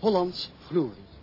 Hollands glorie.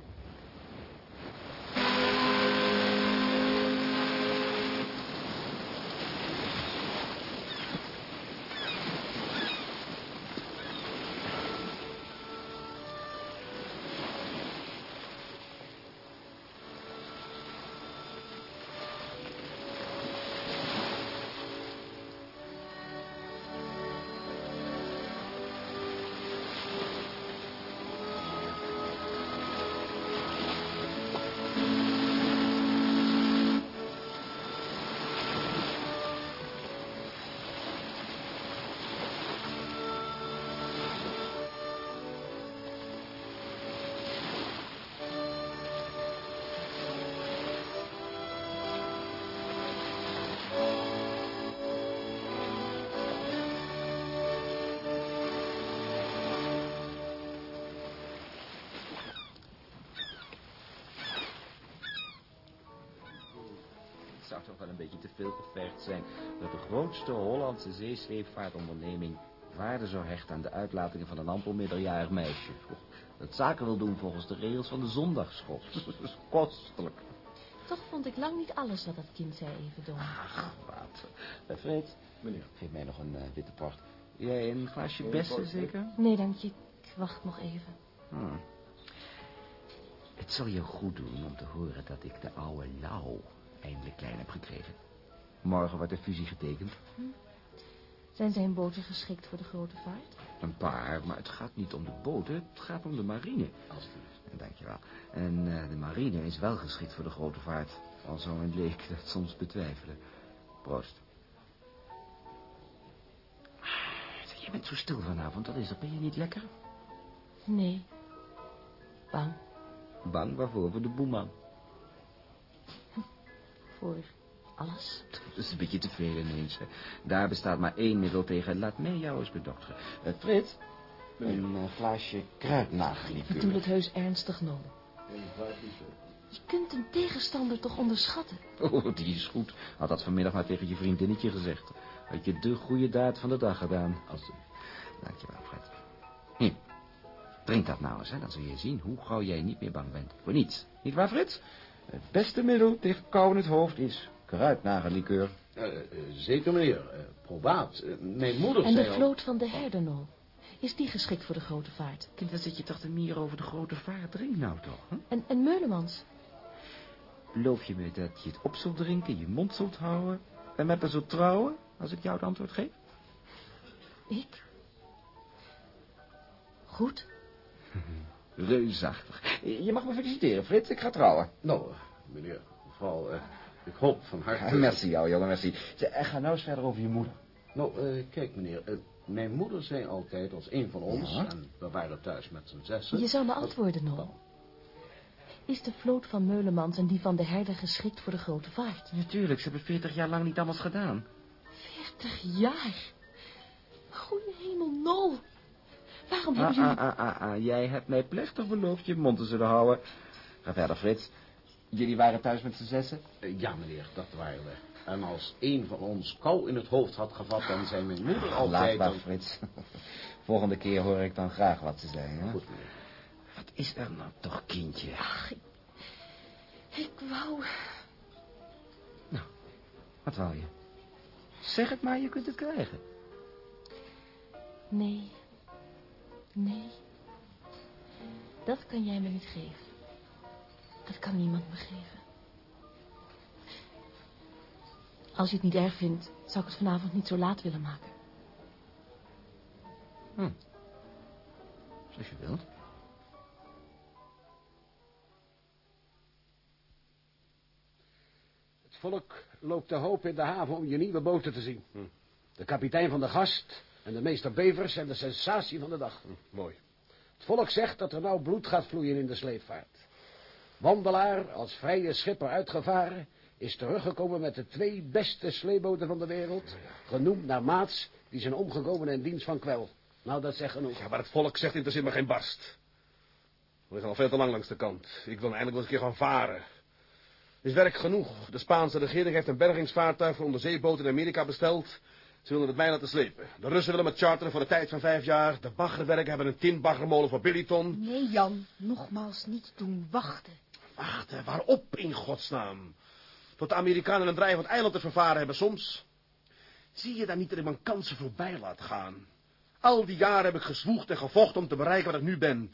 Beetje te veel gevergd zijn dat de grootste Hollandse zeesleepvaartonderneming waarde zou hechten aan de uitlatingen van een amper middeljarig meisje. Dat zaken wil doen volgens de regels van de zondagsschool. Dat is kostelijk. Toch vond ik lang niet alles wat dat kind zei even dom. Ach, wat. Uh, Fred, meneer, geef mij nog een uh, witte port. Jij een glaasje bessen, zeker? Nee, dank je. Ik wacht nog even. Hmm. Het zal je goed doen om te horen dat ik de oude Lau eindelijk klein heb gekregen. Morgen wordt de fusie getekend. Hm. Zijn zijn boten geschikt voor de grote vaart? Een paar, maar het gaat niet om de boten, het gaat om de marine. Alsjeblieft. Dankjewel. En uh, de marine is wel geschikt voor de grote vaart. Al zou een leek dat soms betwijfelen. Proost. Je bent zo stil vanavond, dat is er. Ben je niet lekker? Nee. Bang. Bang waarvoor? Voor de boeman. Voor alles. Dat is een beetje te veel ineens. Hè. Daar bestaat maar één middel tegen. Laat mij jou eens bedokteren. Uh, Frits, een uh, glaasje kruidnagellikeur. Ik bedoel het heus ernstig, Nol. Je kunt een tegenstander toch onderschatten? Oh, die is goed. Had dat vanmiddag maar tegen je vriendinnetje gezegd. Had je de goede daad van de dag gedaan. Alsjeblieft. Dankjewel, Fred. Hier, drink dat nou eens, hè. Dan zul je zien hoe gauw jij niet meer bang bent. Voor niets. Niet waar, Frits? Het beste middel tegen kou in het hoofd is kruidnagellikeur. Uh, uh, zeker, meneer. Uh, probaat. mijn moeder En zei de al- vloot van de herdernol. Is die geschikt voor de grote vaart? Kind, wat zit je toch te mieren over de grote vaart? Drink nou toch, hè? En, en Meulemans? Beloof je me dat je het op zult drinken, je mond zult houden... en met me zult trouwen, als ik jou het antwoord geef? Ik? Goed. Reusachtig. Je mag me feliciteren, Frits. Ik ga trouwen. Nou, eh, meneer, mevrouw, eh, ik hoop van harte... Merci jou, jongen, merci. Zeg, en ga nou eens verder over je moeder. Nou, eh, kijk, meneer, eh, mijn moeder zei altijd als een van ons... Ja? en we waren thuis met z'n zessen... Je zou me antwoorden, Nol. Is de vloot van Meulemans en die van de herder geschikt voor de grote vaart? Natuurlijk, ze hebben veertig jaar lang niet anders gedaan. Veertig jaar? Goeie hemel, Nol. Waarom Ah, hebben jullie... ah, ah, ah, ah. Jij hebt mij plechtig beloofd je mond te zullen houden. Ga verder, Frits. Jullie waren thuis met z'n zessen? Eh, ja, meneer, dat waren we. En als een van ons kou in het hoofd had gevat... dan zei mijn moeder Laat altijd... maar, dan- Frits. Volgende keer hoor ik dan graag wat ze zei, hè? Goed, meneer. Wat is er nou toch, kindje? Ach, ik... Ik wou... Wat wou je? Zeg het maar, je kunt het krijgen. Nee. Nee. Dat kan jij me niet geven. Dat kan niemand me geven. Als je het niet erg vindt, zou ik het vanavond niet zo laat willen maken. Hm. Zoals je wilt. Het volk loopt te hoop in de haven om je nieuwe boten te zien. De kapitein van de gast en de meester Bevers zijn de sensatie van de dag. Mooi. Het volk zegt dat er nou bloed gaat vloeien in de sleepvaart. Wandelaar, als vrije schipper uitgevaren, is teruggekomen met de twee beste sleeboten van de wereld, genoemd naar maats die zijn omgekomen in dienst van kwel. Nou, dat zegt genoeg. Ja, maar het volk zegt interesseert me geen barst. We liggen al veel te lang langs de kant. Ik wil eindelijk wel eens een keer gaan varen. Er is werk genoeg. De Spaanse regering heeft een bergingsvaartuig voor onderzeeboten in Amerika besteld. Ze willen het mij laten slepen. De Russen willen me charteren voor de tijd van vijf jaar. De baggerwerken hebben een tinbaggermolen voor Billyton. Nee, Jan. Nogmaals niet doen. Wachten. Wachten, waarop in godsnaam? Tot de Amerikanen een drijvend eiland te vervaren hebben soms. Zie je dan niet dat ik mijn kansen voorbij laat gaan? Al die jaren heb ik gezwoegd en gevochten om te bereiken wat ik nu ben.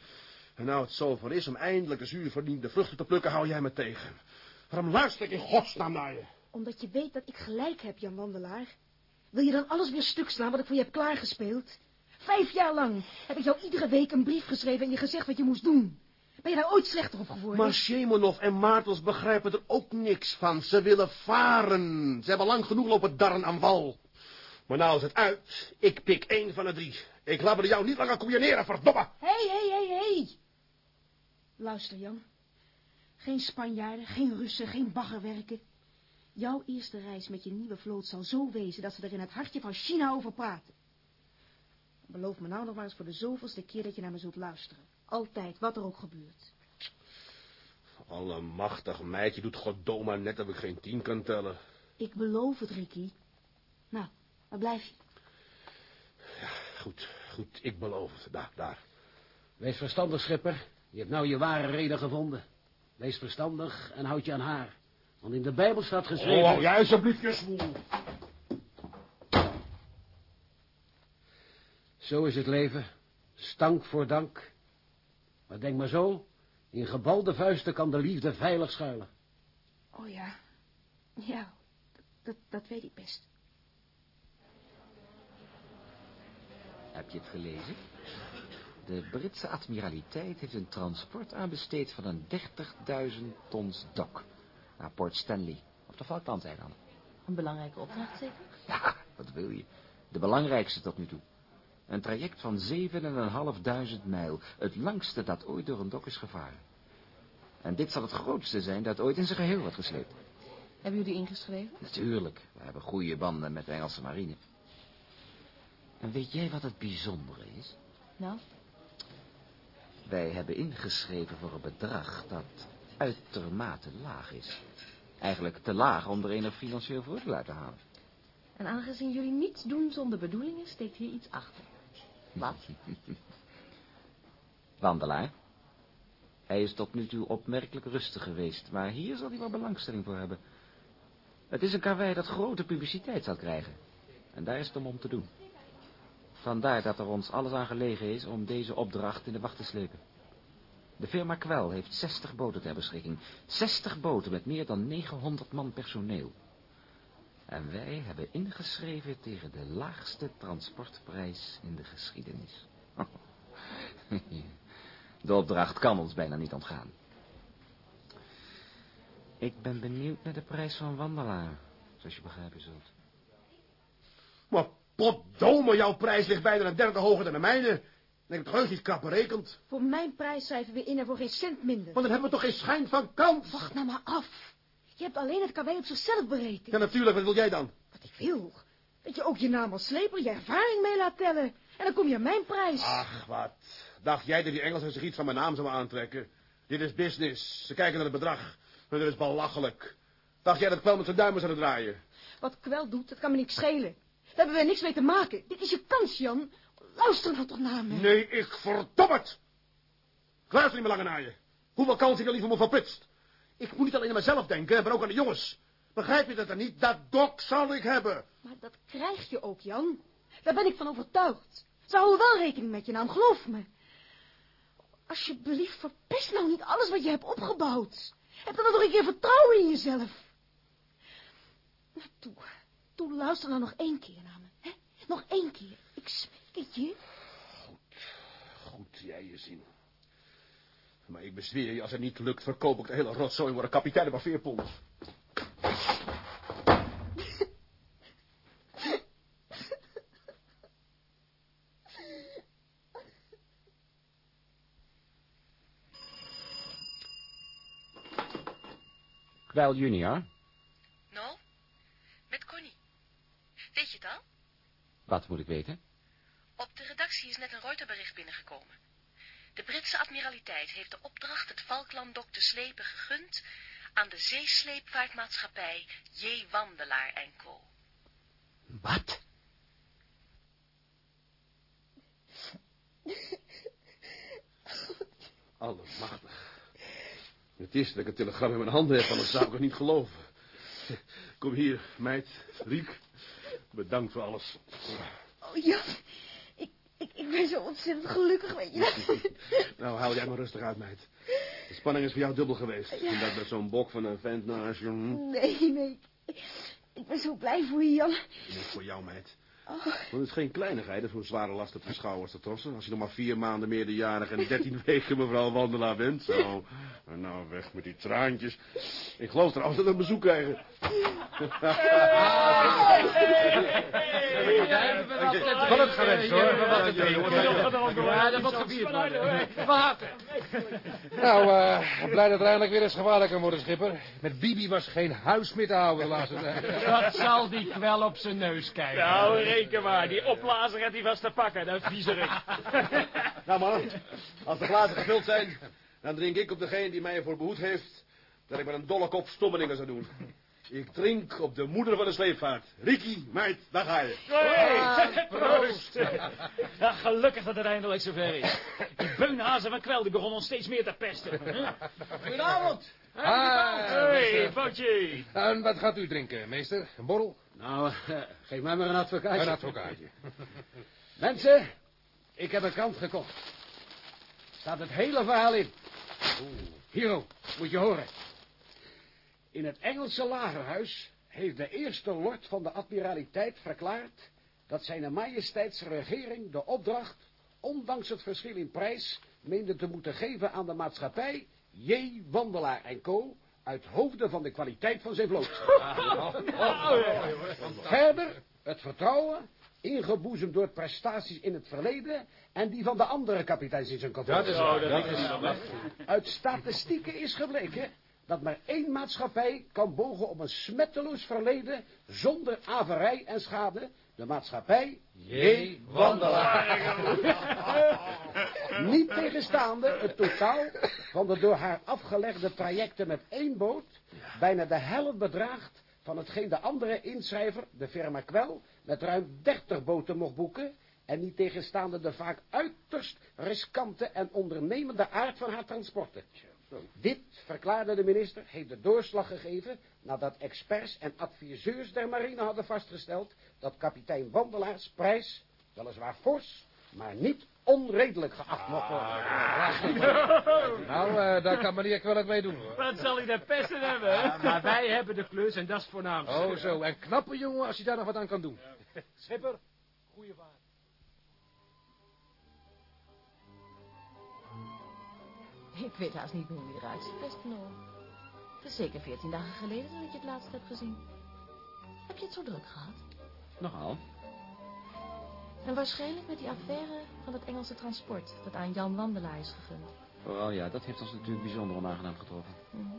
En nou het zover is om eindelijk de zuur verdiende vruchten te plukken, hou jij me tegen. Waarom luister ik in godsnaam naar je? Omdat je weet dat ik gelijk heb, Jan Wandelaar. Wil je dan alles weer stuk slaan wat ik voor je heb klaargespeeld? Vijf jaar lang heb ik jou iedere week een brief geschreven en je gezegd wat je moest doen. Ben je daar ooit slechter op geworden? Maar Shemonov en Martels begrijpen er ook niks van. Ze willen varen. Ze hebben lang genoeg lopen darren aan wal. Maar nou is het uit. Ik pik één van de drie. Ik laat me jou niet langer koeieneren, verdomme. Hé, hé, hé, hé. Luister, Jan. Geen Spanjaarden, geen Russen, geen baggerwerken. Jouw eerste reis met je nieuwe vloot zal zo wezen dat ze er in het hartje van China over praten. Beloof me nou nog maar eens voor de zoveelste keer dat je naar me zult luisteren. Altijd, wat er ook gebeurt. Allemachtig meidje doet goddomme net dat ik geen tien kan tellen. Ik beloof het, Ricky. Nou, waar blijf je? Goed, goed, ik beloof het. Daar, daar. Wees verstandig, schipper. Je hebt nou je ware reden gevonden. Wees verstandig en houd je aan haar. Want in de Bijbel staat geschreven... Oh, jij alsjeblieft je zwoel. Zo is het leven. Stank voor dank. Maar denk maar zo. In gebalde vuisten kan de liefde veilig schuilen. Oh ja. Ja, dat, dat weet ik best. Heb je het gelezen? De Britse admiraliteit heeft een transport aanbesteed van een 30.000 tons dok naar Port Stanley op de Falklandeilanden. Een belangrijke opdracht zeker? Ja, wat wil je? De belangrijkste tot nu toe. Een traject van 7.500 mijl, het langste dat ooit door een dok is gevaren. En dit zal het grootste zijn dat ooit in zijn geheel wordt gesleept. Hebben jullie ingeschreven? Natuurlijk, we hebben goede banden met de Engelse marine. En weet jij wat het bijzondere is? Nou, Wij hebben ingeschreven voor een bedrag dat uitermate laag is. Eigenlijk te laag om er enig financieel voordeel uit te halen. en aangezien jullie niets doen zonder bedoelingen, steekt hier iets achter. Wat? Wandelaar. Hij is tot nu toe opmerkelijk rustig geweest, maar hier zal hij wel belangstelling voor hebben. Het is een karwei dat grote publiciteit zal krijgen. En daar is het om om te doen. Vandaar dat er ons alles aan gelegen is om deze opdracht in de wacht te slepen. De firma Kwel heeft 60 boten ter beschikking. 60 boten met meer dan 900 man personeel. En wij hebben ingeschreven tegen de laagste transportprijs in de geschiedenis. De opdracht kan ons bijna niet ontgaan. Ik ben benieuwd naar de prijs van wandelaar, zoals je begrijpen zult. Maar potdome, jouw prijs ligt bijna een derde hoger dan de mijne. En ik heb het heus niet krap berekend. Voor mijn prijs schrijven we in en voor geen cent minder. Want dan hebben we toch geen schijn van kans. Wacht nou maar af. Je hebt alleen het karwei op zichzelf berekend. Ja, natuurlijk, wat wil jij dan? Wat ik wil. Dat je ook je naam als sleper, je ervaring mee laat tellen. En dan kom je aan mijn prijs. Ach, wat. Dacht jij dat die Engelsen zich iets van mijn naam zouden aantrekken? Dit is business. Ze kijken naar het bedrag. Maar dat is belachelijk. Dacht jij dat Kwel met zijn duimen zouden draaien? Wat kwel doet, dat kan me niks schelen. Daar hebben we niks mee te maken. Dit is je kans, Jan. Luister nou toch naar me. Nee, ik verdom het. Ik luister niet meer langer naar je. Hoeveel kans ik er liever me verprutst. Ik moet niet alleen aan mezelf denken, maar ook aan de jongens. Begrijp je dat dan niet? Dat dok zal ik hebben. Maar dat krijg je ook, Jan. Daar ben ik van overtuigd. Ze houden wel rekening met je naam, geloof me. Alsjeblieft, verpest nou niet alles wat je hebt opgebouwd. Heb dan nog een keer vertrouwen in jezelf. Nou, toe, toe, luister nou nog één keer naar me. Hè? Nog één keer. Ik smeek het je. Goed, jij je zien. Maar ik bezweer je, als het niet lukt, verkoop ik de hele rotzooi en word ik kapitein op een veerpont. Kwel junior, Nou? Met Connie. Weet je het al? wat moet ik weten? De admiraliteit heeft de opdracht het Valkland te slepen gegund aan de zeesleepvaartmaatschappij J. Wandelaar en Co. Wat? Allemachtig. Het is dat ik een telegram in mijn handen heb, anders zou ik het niet geloven. Kom hier, meid, Riek. Bedankt voor alles. Oh, ja ontzettend gelukkig, weet je. Nou, hou jij maar rustig uit, meid. De spanning is voor jou dubbel geweest. En dat met zo'n bok van een vent naast je... hm? Nee, nee. Ik, ben zo blij voor je, Jan. Niet voor jou, meid. Want het is geen kleinigheid om zo'n zware last te verschouwen als de trossen. Als je nog maar vier maanden meerderjarig en dertien weken mevrouw Wandelaar bent. Zo. Nou, weg met die traantjes. Ik geloof trouwens dat we een bezoek krijgen. Van het gewenst, hoor. Ja, dat wordt gevierd worden. Harte. Nou, eh, blij dat er eindelijk weer eens gevaarlijk kan worden, schipper. Met Bibi was geen huis meer te houden de laatste tijd. Dat zal die kwel op zijn neus kijken. Nou, reken maar. Die opblazer gaat hij vast te pakken, dat viezerik. Nou, man. Als de glazen gevuld zijn, dan drink ik op degene die mij ervoor behoed heeft... dat ik met een dolle kop stommelingen zou doen. Ik drink op de moeder van de sleepvaart. Riki, meid, daar ga je. Hey, proost. Ja, gelukkig dat het eindelijk zover is. Die beunhazen van kwel, die begonnen ons steeds meer te pesten. Goedenavond. Hey, Boutje. En wat gaat u drinken, meester? Een borrel? Nou, eh, geef mij maar een advocaatje. Een advocaatje. Mensen, ik heb een krant gekocht. Staat het hele verhaal in. Hero, moet je horen. In het Engelse lagerhuis heeft de eerste lord van de admiraliteit verklaard dat zijn majesteitsregering de opdracht, ondanks het verschil in prijs, meende te moeten geven aan de maatschappij J. Wandelaar en Co. uit hoofde van de kwaliteit van zijn vloot. Verder het vertrouwen, ingeboezemd door prestaties in het verleden en die van de andere kapiteins in zijn kantoor. Dat is waar, dat is waar. Uit statistieken is gebleken dat maar één maatschappij kan bogen op een smetteloos verleden zonder averij en schade. De maatschappij J. Wandelaar. Niet tegenstaande het totaal van de door haar afgelegde trajecten met één boot bijna de helft bedraagt van hetgeen de andere inschrijver, de firma Kwel, met ruim 30 boten mocht boeken en niet tegenstaande de vaak uiterst riskante en ondernemende aard van haar transporten. Dit, verklaarde de minister, heeft de doorslag gegeven nadat experts en adviseurs der marine hadden vastgesteld dat kapitein Wandelaars prijs, weliswaar fors, maar niet onredelijk geacht mocht worden. Nou, eh, daar kan meneer wel het mee doen, hoor. Wat zal hij de pesten hebben? hè? Maar wij hebben de klus en dat is voornaamst. Oh, zo. En knappe jongen als je daar nog wat aan kan doen. Schipper, goeie vaart. Ik weet haast niet meer hoe je eruit ziet, beste Noor. Het is zeker veertien dagen geleden dat ik je het laatst heb gezien. Heb je het zo druk gehad? Nogal. En waarschijnlijk met die affaire van het Engelse transport... dat aan Jan Wandelaar is gegund. Vooral ja, dat heeft ons natuurlijk bijzonder onaangenaam getroffen. Mhm.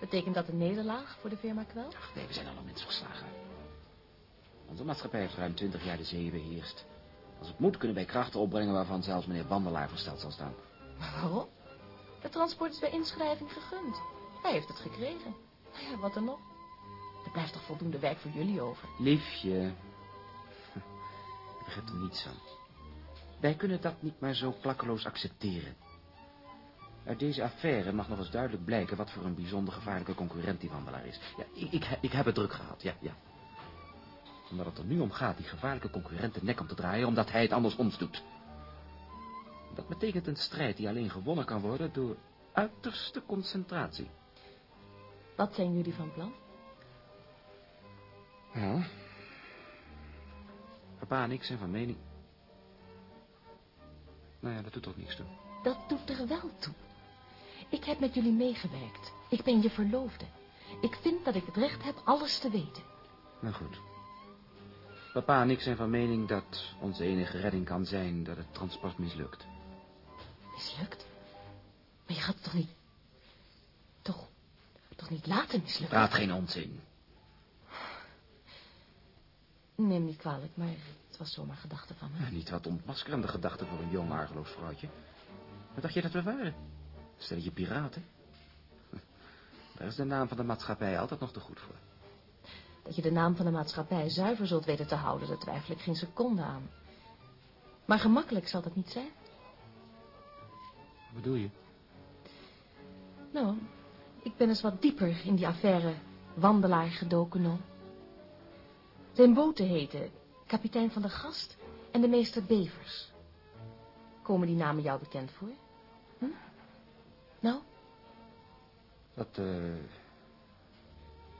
Betekent dat een nederlaag voor de firma Kwel? Ach nee, we zijn alle mensen verslagen. Onze maatschappij heeft ruim twintig jaar de zee beheerst. Als het moet kunnen wij krachten opbrengen waarvan zelfs meneer Wandelaar versteld zal staan. Maar waarom? Het transport is bij inschrijving gegund. Hij heeft het gekregen. Nou ja, wat dan nog? Er blijft toch voldoende werk voor jullie over? Liefje. Je begrijpt er niets van. Wij kunnen dat niet maar zo plakkeloos accepteren. Uit deze affaire mag nog eens duidelijk blijken wat voor een bijzonder gevaarlijke concurrent die wandelaar is. Ja, ik, ik, ik heb het druk gehad, ja, ja. Omdat het er nu om gaat die gevaarlijke concurrent de nek om te draaien, omdat hij het anders ons doet. Dat betekent een strijd die alleen gewonnen kan worden door uiterste concentratie. Wat zijn jullie van plan? Ja. Papa en ik zijn van mening. Nou ja, dat doet toch niks toe. Dat doet er wel toe. Ik heb met jullie meegewerkt. Ik ben je verloofde. Ik vind dat ik het recht heb alles te weten. Nou goed. Papa en ik zijn van mening dat onze enige redding kan zijn dat het transport mislukt. Mislukt? Maar je gaat het toch niet... Toch... Toch niet laten mislukken? Praat geen onzin. Neem niet kwalijk, maar het was zomaar gedachte van me. Ja, niet wat ontmaskerende gedachten voor een jong argeloos vrouwtje. Wat dacht je dat we waren? Stel je piraten? Daar is de naam van de maatschappij altijd nog te goed voor. Dat je de naam van de maatschappij zuiver zult weten te houden, daar twijfel ik geen seconde aan. Maar gemakkelijk zal dat niet zijn. Wat bedoel je? Nou, ik ben eens wat dieper in die affaire wandelaar gedoken, no. Zijn boten heten kapitein van de Gast en de meester Bevers. Komen die namen jou bekend voor? Hm? Nou? Dat, eh...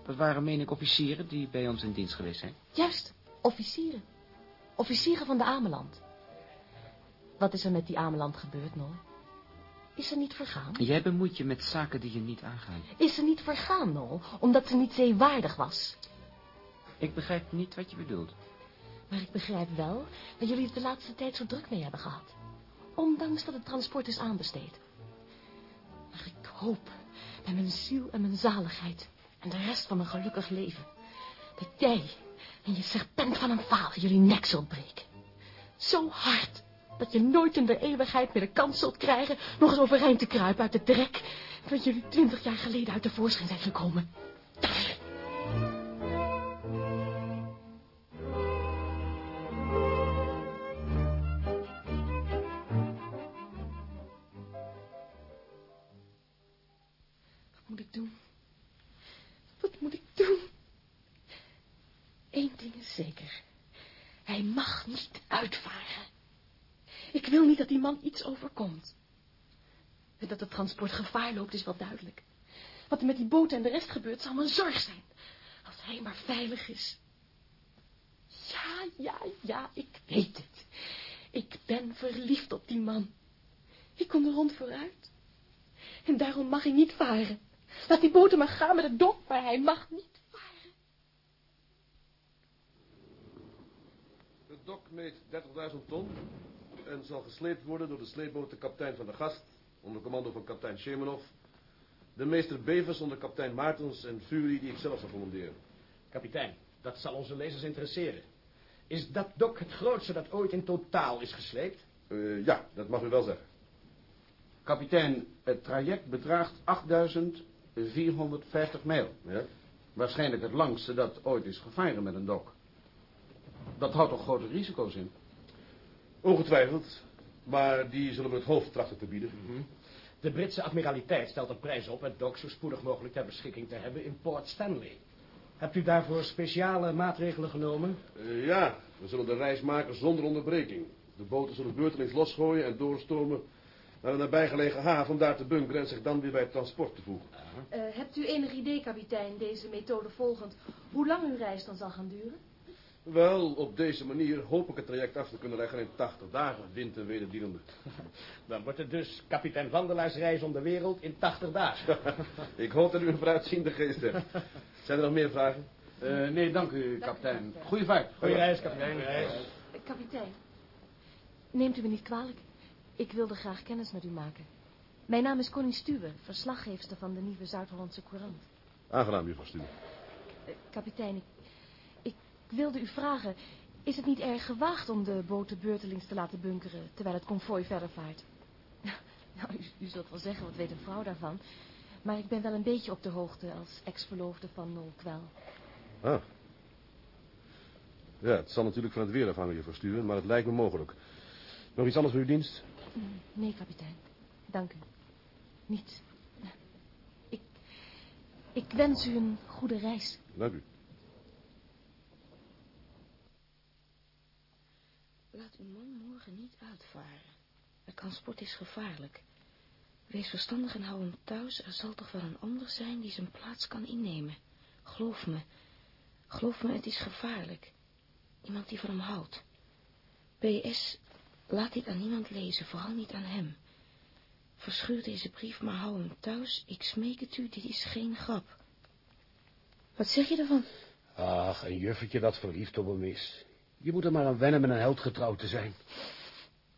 dat waren, meen ik, officieren die bij ons in dienst geweest zijn. Juist, officieren. Officieren van de Ameland. Wat is er met die Ameland gebeurd, Noor? Is ze niet vergaan? Jij bemoeit je met zaken die je niet aangaan. Is ze niet vergaan, Nol, omdat ze niet zeewaardig was? Ik begrijp niet wat je bedoelt. Maar ik begrijp wel dat jullie het de laatste tijd zo druk mee hebben gehad. Ondanks dat het transport is aanbesteed. Maar ik hoop bij mijn ziel en mijn zaligheid en de rest van mijn gelukkig leven... dat jij en je serpent van een vader jullie nek zult breken. Zo hard dat je nooit in de eeuwigheid meer de kans zult krijgen... nog eens overeind te kruipen uit de drek... van jullie twintig jaar geleden uit de voorschijn zijn gekomen. Dat het transport gevaar loopt is wel duidelijk. Wat er met die boten en de rest gebeurt zal mijn zorg zijn. Als hij maar veilig is. Ja, ja, ja, ik weet het. Ik ben verliefd op die man. Ik kom er rond vooruit. En daarom mag hij niet varen. Laat die boten maar gaan met het dok, maar hij mag niet varen. De dok meet 30.000 ton en zal gesleept worden door de sleepboot de kapitein van de Gast, onder commando van kapitein Shemenov, de meester Bevers onder kapitein Maartens en Fury die ik zelf zal commanderen. Kapitein, dat zal onze lezers interesseren. Is dat dok het grootste dat ooit in totaal is gesleept? Uh, ja, dat mag u wel zeggen. Kapitein, het traject bedraagt 8450 mijl. Ja? Waarschijnlijk het langste dat ooit is gevaren met een dok. Dat houdt toch grote risico's in? Ongetwijfeld, maar die zullen we het hoofd trachten te bieden. De Britse admiraliteit stelt een prijs op het dok zo spoedig mogelijk ter beschikking te hebben in Port Stanley. Hebt u daarvoor speciale maatregelen genomen? Uh, ja, we zullen de reis maken zonder onderbreking. De boten zullen beurtelings losgooien en doorstomen naar een nabijgelegen haven om daar te bunkeren en zich dan weer bij het transport te voegen. Uh, hebt u enig idee, kapitein, deze methode volgend, hoe lang uw reis dan zal gaan duren? Wel, op deze manier hoop ik het traject af te kunnen leggen in 80 dagen, wind en wederdienende. Dan wordt het dus kapitein Wandelaars reis om de wereld in 80 dagen. ik hoop dat u een vooruitziende geest hebt. Zijn er nog meer vragen? Uh, nee, dank u, kapitein. Goeie vaart. Goeie reis, kapitein. Goeie reis. Uh, kapitein, neemt u me niet kwalijk. Ik wilde graag kennis met u maken. Mijn naam is Connie Stuwe, verslaggeefster van de Nieuwe Zuid-Hollandse Courant. Aangenaam, juffrouw Stuwe. Uh, kapitein, ik wilde u vragen... is het niet erg gewaagd om de boten beurtelings te laten bunkeren... terwijl het konvooi verder vaart? nou, u, u zult wel zeggen, wat weet een vrouw daarvan... maar ik ben wel een beetje op de hoogte als ex-verloofde van Nol Kwel. Ah. Ja, het zal natuurlijk van het weer afhangen, juffrouw Stuwe... maar het lijkt me mogelijk. Nog iets anders voor uw dienst? Nee, kapitein. Dank u. Niets. Ik, ik wens u een goede reis. Dank u. Uw man morgen niet uitvaren. Het transport is gevaarlijk. Wees verstandig en hou hem thuis. Er zal toch wel een ander zijn die zijn plaats kan innemen. Geloof me. Geloof me, het is gevaarlijk. Iemand die van hem houdt. PS, laat dit aan niemand lezen, vooral niet aan hem. Verscheur deze brief, maar hou hem thuis. Ik smeek het u, dit is geen grap. Wat zeg je ervan? Ach, een juffertje dat verliefd op hem is. Je moet er maar aan wennen met een held getrouwd te zijn.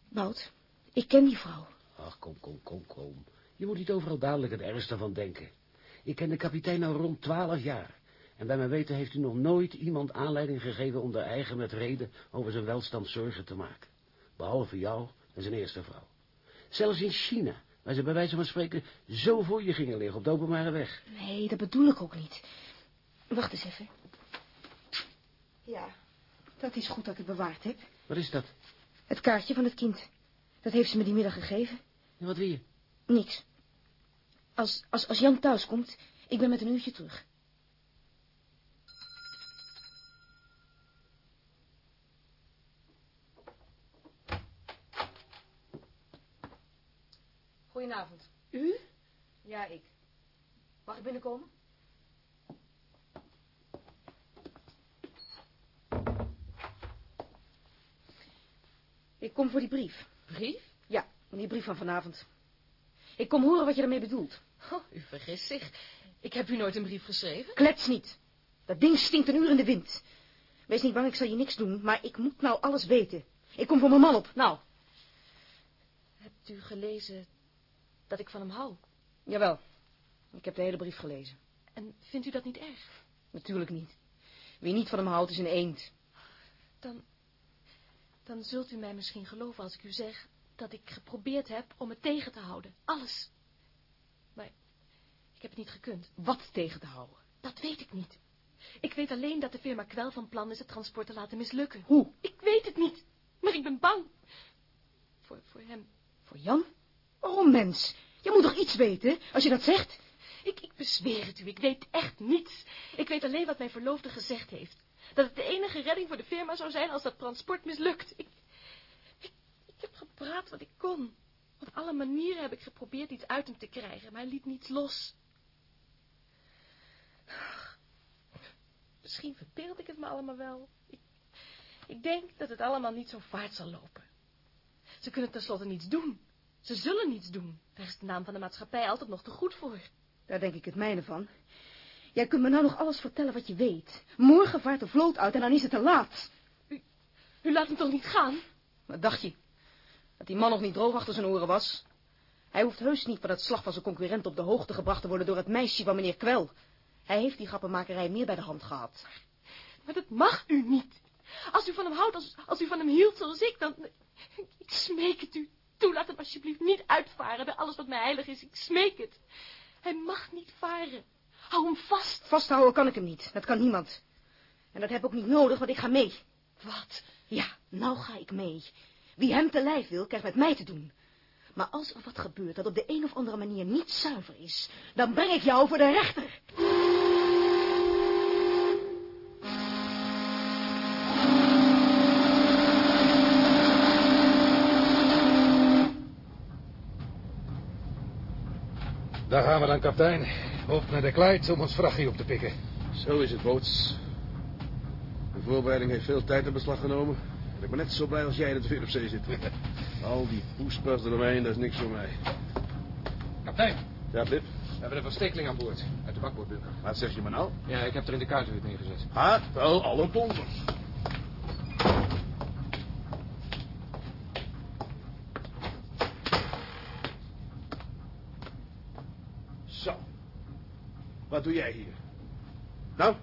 Wout, ik ken die vrouw. Ach, kom, kom, kom, kom. Je moet niet overal dadelijk het ergste van denken. Ik ken de kapitein al rond twaalf jaar. En bij mijn weten heeft u nog nooit iemand aanleiding gegeven om er eigen met reden over zijn welstand zorgen te maken. Behalve jou en zijn eerste vrouw. Zelfs in China, waar ze bij wijze van spreken zo voor je gingen liggen op de openbare weg. Nee, dat bedoel ik ook niet. Wacht eens even. Ja, dat is goed dat ik het bewaard heb. Wat is dat? Het kaartje van het kind. Dat heeft ze me die middag gegeven. En wat wil je? Niks. Als, als, als Jan thuis komt, ik ben met een uurtje terug. Goedenavond. U? Ja, ik. Mag ik binnenkomen? Ik kom voor die brief. Brief? Ja, die brief van vanavond. Ik kom horen wat je ermee bedoelt. Oh, u vergist zich. Ik heb u nooit een brief geschreven. Klets niet. Dat ding stinkt een uur in de wind. Wees niet bang, ik zal je niks doen, maar ik moet nou alles weten. Ik kom voor mijn man op, nou. Hebt u gelezen dat ik van hem hou? Jawel, ik heb de hele brief gelezen. En vindt u dat niet erg? Natuurlijk niet. Wie niet van hem houdt is een eend. Dan, dan zult u mij misschien geloven als ik u zeg dat ik geprobeerd heb om het tegen te houden. Alles. Maar ik heb het niet gekund. Wat tegen te houden? Dat weet ik niet. Ik weet alleen dat de firma Kwel van plan is het transport te laten mislukken. Hoe? Ik weet het niet. Maar ik ben bang. Voor, voor hem. Voor Jan? Oh, mens. Je moet toch iets weten, als je dat zegt? Ik, ik bezweer het u, ik weet echt niets. Ik weet alleen wat mijn verloofde gezegd heeft. Dat het de enige redding voor de firma zou zijn als dat transport mislukt. Ik, ik, ik heb gepraat wat ik kon. Op alle manieren heb ik geprobeerd iets uit hem te krijgen, maar hij liet niets los. Misschien verbeeld ik het me allemaal wel. Ik, ik denk dat het allemaal niet zo vaart zal lopen. Ze kunnen tenslotte niets doen. Ze zullen niets doen. Daar is de naam van de maatschappij altijd nog te goed voor. Daar denk ik het mijne van. Jij kunt me nou nog alles vertellen wat je weet. Morgen vaart de vloot uit en dan is het te laat. U, u laat hem toch niet gaan? Wat dacht je? Dat die man nog niet droog achter zijn oren was? Hij hoeft heus niet van het slag van zijn concurrent op de hoogte gebracht te worden door het meisje van meneer Kwel. Hij heeft die grappenmakerij meer bij de hand gehad. Maar dat mag u niet. Als u van hem houdt, als, als u van hem hield zoals ik, dan... Ik smeek het u. Toe, laat hem alsjeblieft niet uitvaren bij alles wat mij heilig is. Ik smeek het. Hij mag niet varen. Hou hem vast. Vasthouden kan ik hem niet. Dat kan niemand. En dat heb ik ook niet nodig, want ik ga mee. Wat? Ja, nou ga ik mee. Wie hem te lijf wil, krijgt met mij te doen. Maar als er wat gebeurt dat op de een of andere manier niet zuiver is, dan breng ik jou voor de rechter. Daar gaan we dan, kapitein. Op naar de Clyde om ons vrachtje op te pikken. Zo is het, Boots. De voorbereiding heeft veel tijd in beslag genomen. En ik ben net zo blij als jij dat er weer op zee zit. Al die poespas eromheen, dat is niks voor mij. Kapitein, Ja, Pip? we hebben een verstekeling aan boord. Uit de bakboordbunker. Wat zeg je me nou? Ja, ik heb er in de kuitenhut neergezet. Ha, wel alle donders. Zo. Wat doe jij hier? Nou,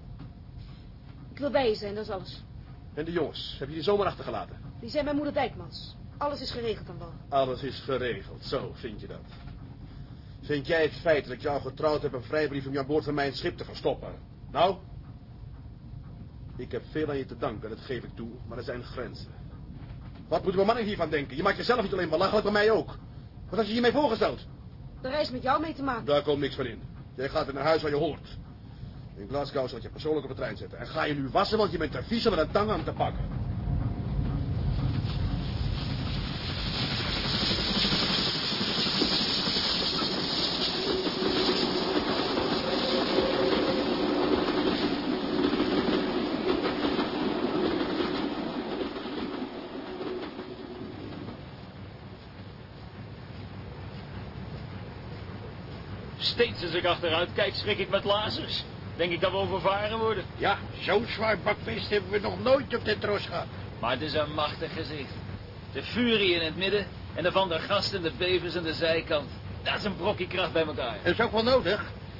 Ik wil bij je zijn, dat is alles. en de jongens, heb je die zomaar achtergelaten? Die zijn bij moeder Dijkmans. Alles is geregeld aan wal. Alles is geregeld, zo vind je dat. Vind jij het feit dat ik jou getrouwd heb een vrijbrief om je aan boord van mijn schip te verstoppen? Nou? Ik heb veel aan je te danken, dat geef ik toe, maar er zijn grenzen. Wat moet mijn mannen hiervan denken? Je maakt jezelf niet alleen belachelijk, maar mij ook. Wat had je hiermee voorgesteld? De reis met jou mee te maken. Daar komt niks van in. Jij gaat weer naar huis waar je hoort. In Glasgow zal je persoonlijk op de trein zetten. En ga je nu wassen, want je bent te vies om een tang aan te pakken. Steeds als ik achteruit kijk, schrik ik met lasers. Denk ik dat we overvaren worden. Ja, zo'n zwaar bakbeest hebben we nog nooit op de tros gehad. Maar het is een machtig gezicht. De furie in het midden en de van de gasten, de bevers aan de zijkant. Dat is een brokje kracht bij elkaar. Dat is ook wel nodig.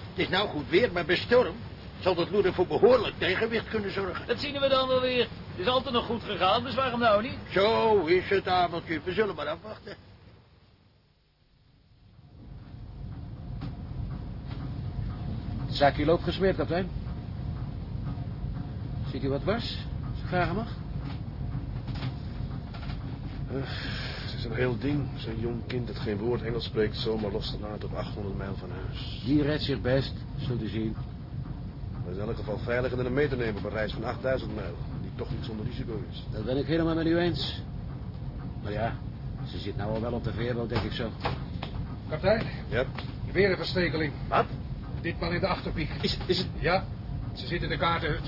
Het is nou goed weer, maar bij storm zal dat loeren voor behoorlijk tegenwicht kunnen zorgen. Dat zien we dan wel weer. Het is altijd nog goed gegaan, dus waarom nou niet? Zo is het, avondje. We zullen maar afwachten. Het zaakje loopt gesmeerd, kapitein. Ziet u wat was? Als ik vragen mag? Uh, Zo'n heel ding, zo'n jong kind dat geen woord Engels spreekt... zomaar los te laten op 800 mijl van huis. Die redt zich best, zult u zien. Maar in elk geval veiliger dan een mee te nemen op een reis van 8000 mijl. Die toch niet zonder risico is. Dat ben ik helemaal met u eens. Maar ja, ze zit nou al wel op de veerboot, denk ik zo. Kapitein, Ja? weer een verstekeling. Wat? Ditmaal in de achterpiek. Is, is het... Ja, ze zit in de kaartenhut.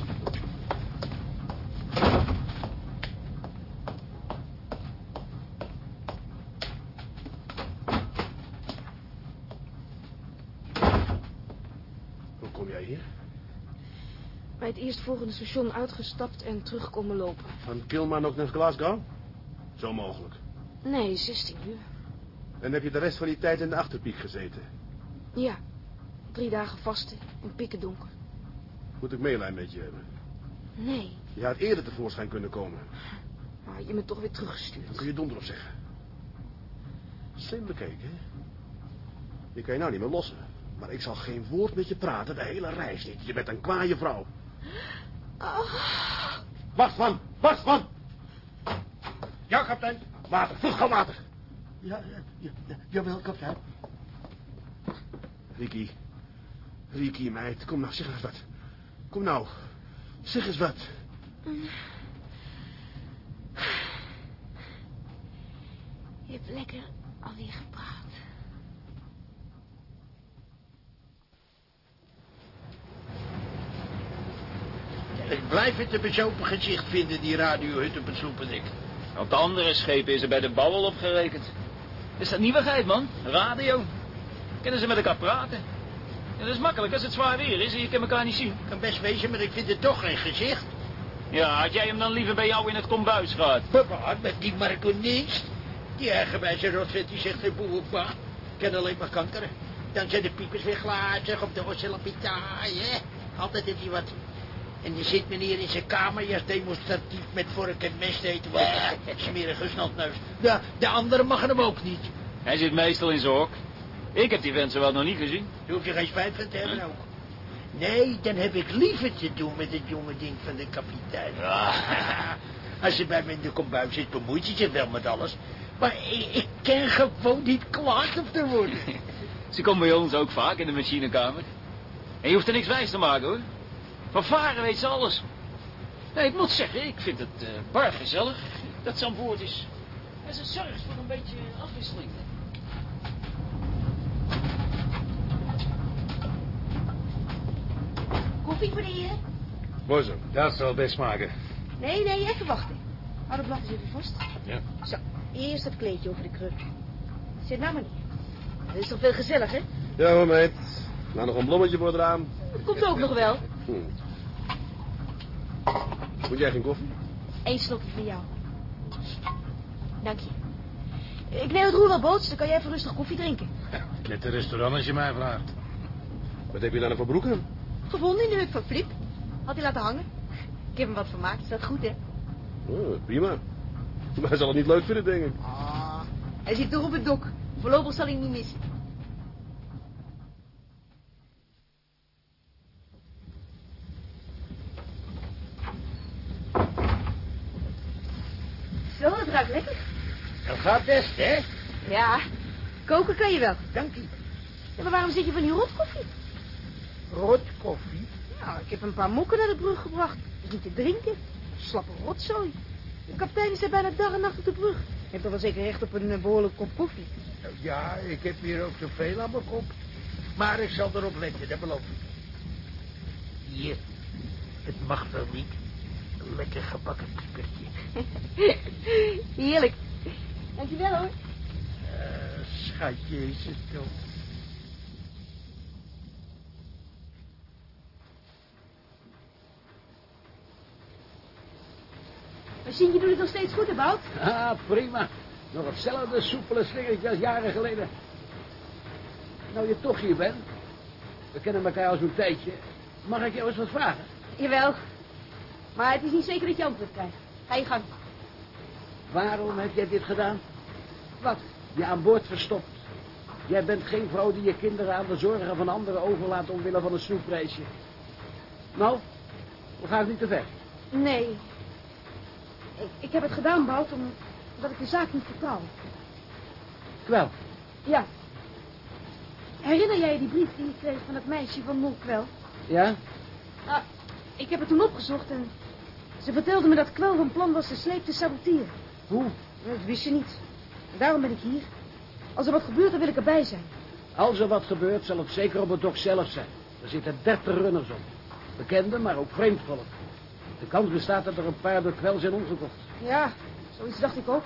Hoe kom jij hier? Bij het eerstvolgende station uitgestapt en terug komen lopen. Van Kilmarnock naar Glasgow? Zo mogelijk. Nee, 16 uur. En heb je de rest van die tijd in de achterpiek gezeten? Ja, drie dagen vasten en pikken donker. Moet ik meelijn met je hebben? Nee, Je had eerder tevoorschijn kunnen komen. maar je bent toch weer teruggestuurd. Dan kun je donder op zeggen. Slim bekeken, hè? Je kan je nou niet meer lossen. Maar ik zal geen woord met je praten, de hele reis niet. Je bent een kwaaie vrouw. Wacht, man! Wacht, man! Ja, kapitein. Water, vlug gauw water. Ja, ja, ja, jawel, kapitein. Ricky. Ricky, meid. Kom nou, zeg eens wat. Kom nou. Zeg eens wat. Je hebt lekker alweer gepraat. Ik blijf het een bezopen gezicht vinden, die radiohut op het sloependik. Op de andere schepen is er bij de bouwel opgerekend. Is dat nieuwigheid, man? Radio. Kunnen ze met elkaar praten? Dat is makkelijk als het zwaar weer is en je kan elkaar niet zien. Kan best wezen, maar ik vind het toch geen gezicht. Ja, had jij hem dan liever bij jou in het kombuis gehad? Papa, met die Marconist. Die eigenwijze rotvet die zegt geen boe pa. Kan alleen maar kankeren. Dan zijn de piepers weer glazig op de Ocellapitaai, hè. Altijd heeft hij wat. En er zit meneer in zijn kamer, juist demonstratief met vork en mes te eten. Wat smerige snotneus. De, de andere mag hem ook niet. Hij zit meestal in zijn hok. Ik heb die vent wel nog niet gezien. Daar hoef je geen spijt van te hebben ook. Nee, dan heb ik liever te doen met het jonge ding van de kapitein. Als ze bij me in de kombuis zit, bemoeit ze zich wel met alles. Maar ik, ik ken gewoon niet kwaad op te worden. Ze komt bij ons ook vaak in de machinekamer. En je hoeft er niks wijs te maken, hoor. Van varen weet ze alles. Nee, ik moet zeggen, ik vind het eh bar gezellig dat ze aan boord is. En ze zorgt voor een beetje afwisseling. Koffie voor? Mooi zo. Dat zal best smaken. Nee, nee, even wachten. Hou de blad eens even vast. Ja. Zo, eerst dat kleedje over de kruk. Zit nou maar neer. Dat is toch veel gezellig, hè? Ja hoor, meid. Nou, nog een bloemetje voor het raam. Dat komt ook nog wel. Hm. Moet jij geen koffie? Eén slokje van jou. Dank je. Ik neem het roer wel boots, dan kan jij even rustig koffie drinken. Net een restaurant als je mij vraagt. Wat heb je dan voor broek aan? Gevonden in de hut van Flip. Had hij laten hangen. Ik heb hem wat vermaakt, staat goed, hè? Oh, prima. Maar hij zal het niet leuk vinden, denk ik. Ah, hij zit toch op het dok. Voorlopig zal hij hem niet missen. Zo, het ruikt lekker. Dat gaat best, hè? Ja, koken kan je wel. Dank je. Ja, maar waarom zit je van die rotkoffie? Rotkoffie? Nou, ik heb een paar mokken naar de brug gebracht. Dat is niet te drinken. Slappe rotzooi. De kapitein is er bijna dag en nacht op de brug. Heeft toch wel zeker recht op een eh, behoorlijk kop koffie. Ja, ik heb hier ook zoveel aan mijn kop. Maar ik zal erop letten, dat beloof ik. Hier, het mag wel niet. Een lekker gebakken piepertje. Heerlijk. Dankjewel hoor. Eh, schatje is het toch. Machine, je doet het nog steeds goed, Bout? Ah, prima. Nog hetzelfde soepele slingertje als jaren geleden. Nou, je toch hier bent. We kennen elkaar al zo'n tijdje. Mag ik jou eens wat vragen? Jawel. Maar het is niet zeker dat je antwoord krijgt. Ga je gang. Waarom heb jij dit gedaan? Wat? Je aan boord verstopt. Jij bent geen vrouw die je kinderen aan de zorgen van anderen overlaat omwille van een snoepreisje. Nou, we gaan niet te ver. Nee. Ik, heb het gedaan, Bout, om- omdat ik de zaak niet vertrouw. Kwel. Ja. Herinner jij je die brief die ik kreeg van het meisje van Molkwel? Ja? Ah, ik heb het toen opgezocht en ze vertelde me dat Kwel van plan was de sleep te saboteren. Hoe? Dat wist je niet. En daarom ben ik hier. Als er wat gebeurt, dan wil ik erbij zijn. Als er wat gebeurt, zal het zeker op het dok zelf zijn. Er zitten dertig runners op. Bekende, maar ook vreemd volk. De kans bestaat dat er een paar door kwel zijn omgekocht. Ja, zoiets dacht ik ook.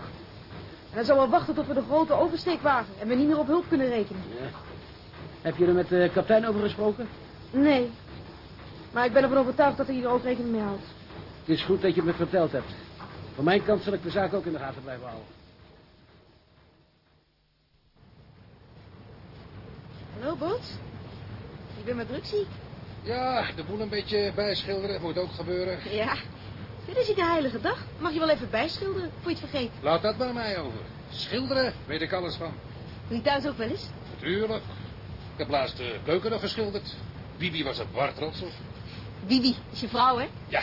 En dan zou wel wachten tot we de grote oversteek wagen en we niet meer op hulp kunnen rekenen. Ja. Heb je er met de kapitein over gesproken? Nee. Maar ik ben ervan overtuigd dat hij er ook rekening mee houdt. Het is goed dat je het me verteld hebt. Van mijn kant zal ik de zaak ook in de gaten blijven houden. Hallo, Boot. Ik ben met druk ziek. Ja, de boel een beetje bijschilderen. Moet ook gebeuren. Ja. Dit is hier de heilige dag. Mag je wel even bijschilderen, voor je het vergeet. Laat dat maar mij over. Schilderen, weet ik alles van. Doe je thuis ook wel eens? Tuurlijk. Ik heb laatst de keuken nog geschilderd. Bibi was er bar trots op. Bibi, is je vrouw, hè? Ja,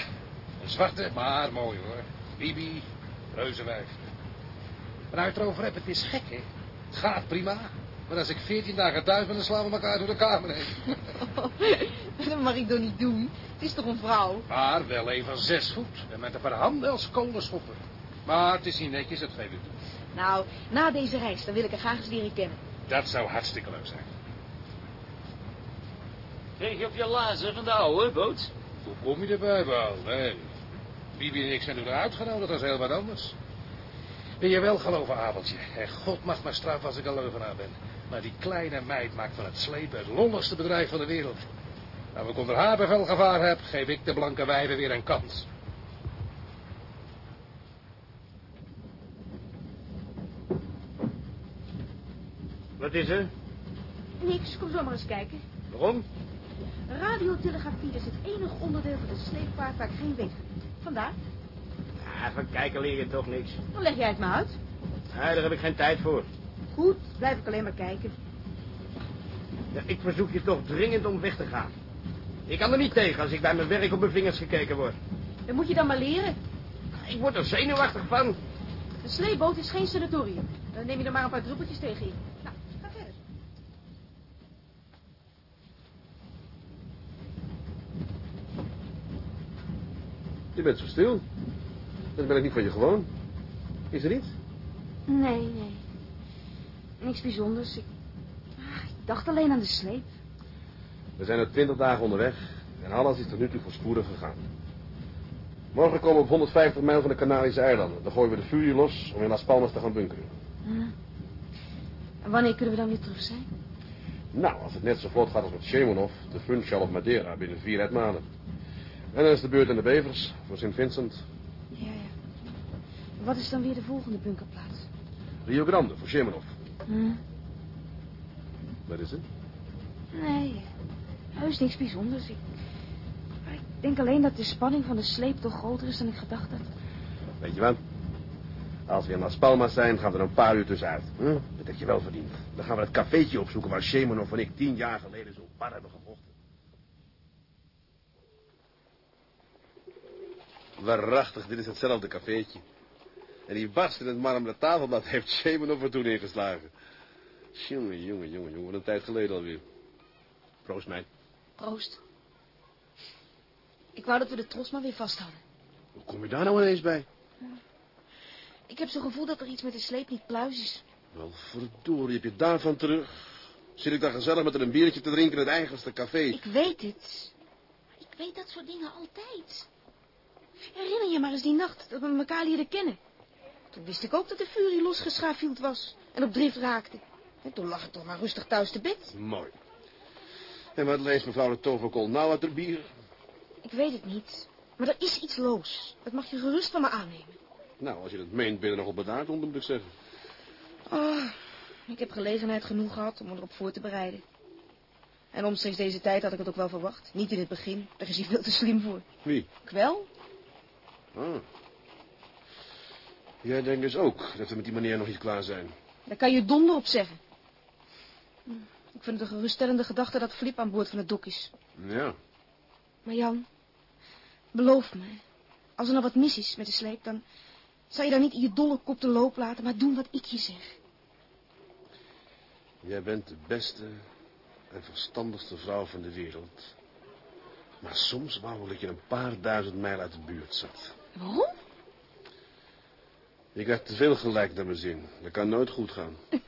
een zwarte, maar mooi hoor. Bibi, reuzenwijf. Maar nou je het erover hebt, het is gek, hè? Het gaat prima. Maar als ik veertien dagen thuis ben, dan slaan we elkaar door de kamer heen. dat mag ik toch niet doen? Het is toch een vrouw? Maar wel een van zes voet. En met een paar handen als kolenschoppen. Maar het is niet netjes, dat geef ik toe. Nou, na deze reis, dan wil ik haar graag eens leren kennen. Dat zou hartstikke leuk zijn. Kreeg je op je lazer van de oude boot? Hoe kom je erbij, Paul? Nee. Bibi en ik zijn er uitgenodigd, dat is heel wat anders. Wil je wel geloven, Abeltje? En God mag maar straf als ik een leugenaar ben. Maar die kleine meid maakt van het slepen het lolligste bedrijf van de wereld. Nou, ik onder haar bevel gevaar heb, geef ik de blanke wijven weer een kans. Wat is er? Niks, kom zo maar eens kijken. Waarom? Radiotelegrafie is het enige onderdeel van de sleepvaart waar ik geen weet van. Vandaar. Ja, van kijken leer je toch niks. Dan leg jij het maar uit. Ja, daar heb ik geen tijd voor. Goed, blijf ik alleen maar kijken. Ja, ik verzoek je toch dringend om weg te gaan. Ik kan er niet tegen als ik bij mijn werk op mijn vingers gekeken word. Dat moet je dan maar leren. Ik word er zenuwachtig van. Een sleeboot is geen sanatorium. Dan neem je er maar een paar druppeltjes tegen in. Nou, ga verder. Je bent zo stil. Dat ben ik niet van je gewoon. Is er iets? Nee, nee. Niks bijzonders. Ik, ah, ik dacht alleen aan de sleep. We zijn er twintig dagen onderweg en alles is tot nu toe voorspoedig gegaan. Morgen komen we op 150 mijl van de Canarische eilanden. Dan gooien we de Fury los om in Las Palmas te gaan bunkeren. En wanneer kunnen we dan weer terug zijn? Nou, als het net zo vlot gaat als met Shemonov, de Funchal of Madeira binnen vier maanden. En dan is de beurt aan de bevers voor St. Vincent. Ja, ja. Wat is dan weer de volgende bunkerplaats? Rio Grande voor Shemonov. Hm. Wat is het? Nee, heus niks bijzonders. Ik, ik denk alleen dat de spanning van de sleep toch groter is dan ik gedacht had. Weet je wat? Als we in Las Palmas zijn, gaan we er een paar uur tussenuit. Hm? Dat heb je wel verdiend. Dan gaan we het cafeetje opzoeken waar Shemonov en ik tien jaar geleden zo bar hebben gevochten. Waarachtig, dit is hetzelfde cafeetje. En die barst in het marmeren tafelblad heeft Shemonov er toen ingeslagen. Jongen, jongen, jongen, jongen, wat een tijd geleden alweer. Proost, mij. Proost. Ik wou dat we de tros maar weer vast hadden. Hoe kom je daar nou ineens bij? Ik heb zo'n gevoel dat er iets met de sleep niet pluis is. Wel, verdorie, heb je daarvan terug? Zit ik daar gezellig met een biertje te drinken in het eigenste café? Ik weet het. Ik weet dat soort dingen altijd. Herinner je maar eens die nacht dat we elkaar leerden kennen. Toen wist ik ook dat de furie losgeschaafd was en op drift raakte. En toen lag ik toch maar rustig thuis te bed. Mooi. En wat leest mevrouw de toverkool nou uit haar bier? Ik weet het niet. Maar er is iets los. Dat mag je gerust van me aannemen. Nou, als je het meent, ben je er nog op bedaard onder, moet ik zeggen. Oh, ik heb gelegenheid genoeg gehad om me erop voor te bereiden. En omstreeks deze tijd had ik het ook wel verwacht. Niet in het begin. Daar is hij veel te slim voor. Wie? Kwel? Ah. Jij denkt dus ook dat we met die meneer nog niet klaar zijn. Daar kan je donder op zeggen. Ik vind het een geruststellende gedachte dat Flip aan boord van het dok is. Ja. Maar Jan, beloof me, als er nog wat mis is met de sleep, dan zou je dan niet in je dolle kop de loop laten, maar doen wat ik je zeg. Jij bent de beste en verstandigste vrouw van de wereld. Maar soms wou ik dat je een paar duizend mijl uit de buurt zat. Waarom? Je krijgt te veel gelijk naar mijn zin. Dat kan nooit goed gaan.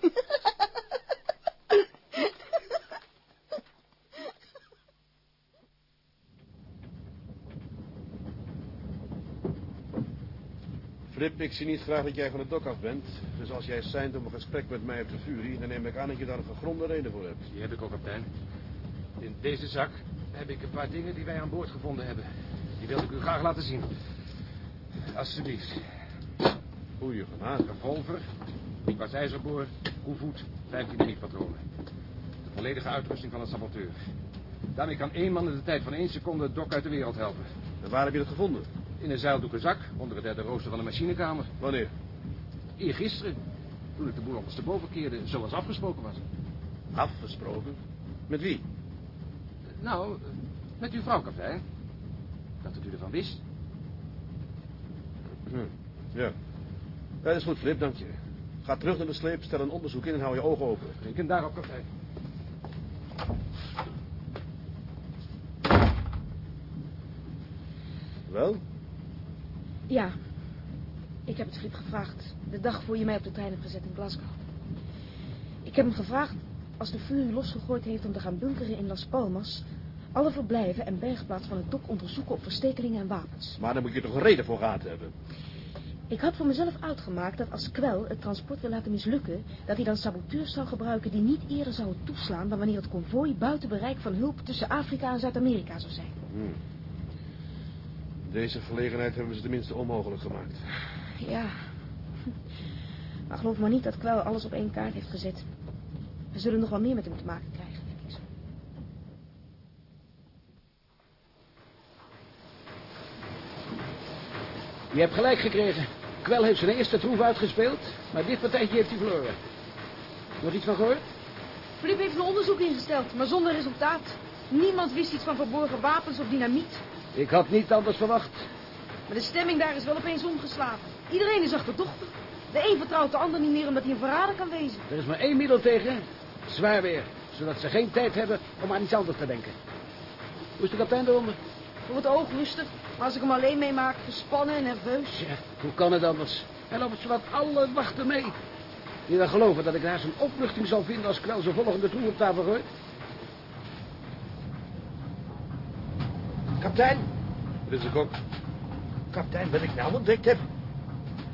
Flip, ik zie niet graag dat jij van het dok af bent. Dus als jij seint om een gesprek met mij op de Fury... dan neem ik aan dat je daar een gegronde reden voor hebt. Die heb ik ook, kapitein. In deze zak heb ik een paar dingen die wij aan boord gevonden hebben. Die wil ik u graag laten zien. Alsjeblieft. Goeie genade. Revolver, was ijzerboor, koevoet, 15 patronen. De volledige uitrusting van een saboteur. Daarmee kan één man in de tijd van één seconde het dok uit de wereld helpen. En waar heb je het gevonden? In een zeildoeken zak, onder het derde rooster van de machinekamer. Wanneer? Eergisteren. Toen ik de boel ondersteboven keerde, zoals afgesproken was. Afgesproken? Met wie? Nou, met uw vrouw, kapitein. Dat het u ervan wist. Hm. Ja. Ja. Dat is goed, Flip, dank je. Ga terug naar de sleep, stel een onderzoek in en hou je ogen open. Reken daarop, kapitein. Wel? Ja. Ik heb het Flip gevraagd. De dag voor je mij op de trein hebt gezet in Glasgow. Ik heb hem gevraagd, als de vuur u losgegooid heeft om te gaan bunkeren in Las Palmas... alle verblijven en bergplaats van het dok onderzoeken op verstekelingen en wapens. Maar daar moet je toch een reden voor gehad hebben? Ik had voor mezelf uitgemaakt dat als Kwel het transport wil laten mislukken... dat hij dan saboteurs zou gebruiken die niet eerder zouden toeslaan... dan wanneer het konvooi buiten bereik van hulp tussen Afrika en Zuid-Amerika zou zijn. Hmm. Deze verlegenheid hebben ze tenminste onmogelijk gemaakt. Ja. Maar geloof maar niet dat Kwel alles op één kaart heeft gezet. We zullen nog wel meer met hem te maken krijgen, denk ik zo. Je hebt gelijk gekregen. Kwel heeft zijn eerste troef uitgespeeld, maar dit partijtje heeft hij verloren. Nog iets van gehoord? Flip heeft een onderzoek ingesteld, maar zonder resultaat. Niemand wist iets van verborgen wapens of dynamiet. Ik had niet anders verwacht. Maar de stemming daar is wel opeens omgeslagen. Iedereen is achterdochtig. De een vertrouwt de ander niet meer omdat hij een verrader kan wezen. Er is maar één middel tegen. Zwaar weer. Zodat ze geen tijd hebben om aan iets anders te denken. Hoe is de kapitein eronder? Voor het oog rustig. Maar als ik hem alleen meemaak, gespannen en nerveus. Ja, hoe kan het anders? Hij loopt zowat alle wachten mee. Je dan geloven dat ik daar zijn opluchting zal vinden als Kwel zijn volgende troef op tafel gooit? Kapitein, Dit is de kok. kapitein, wat ik nou ontdekt heb.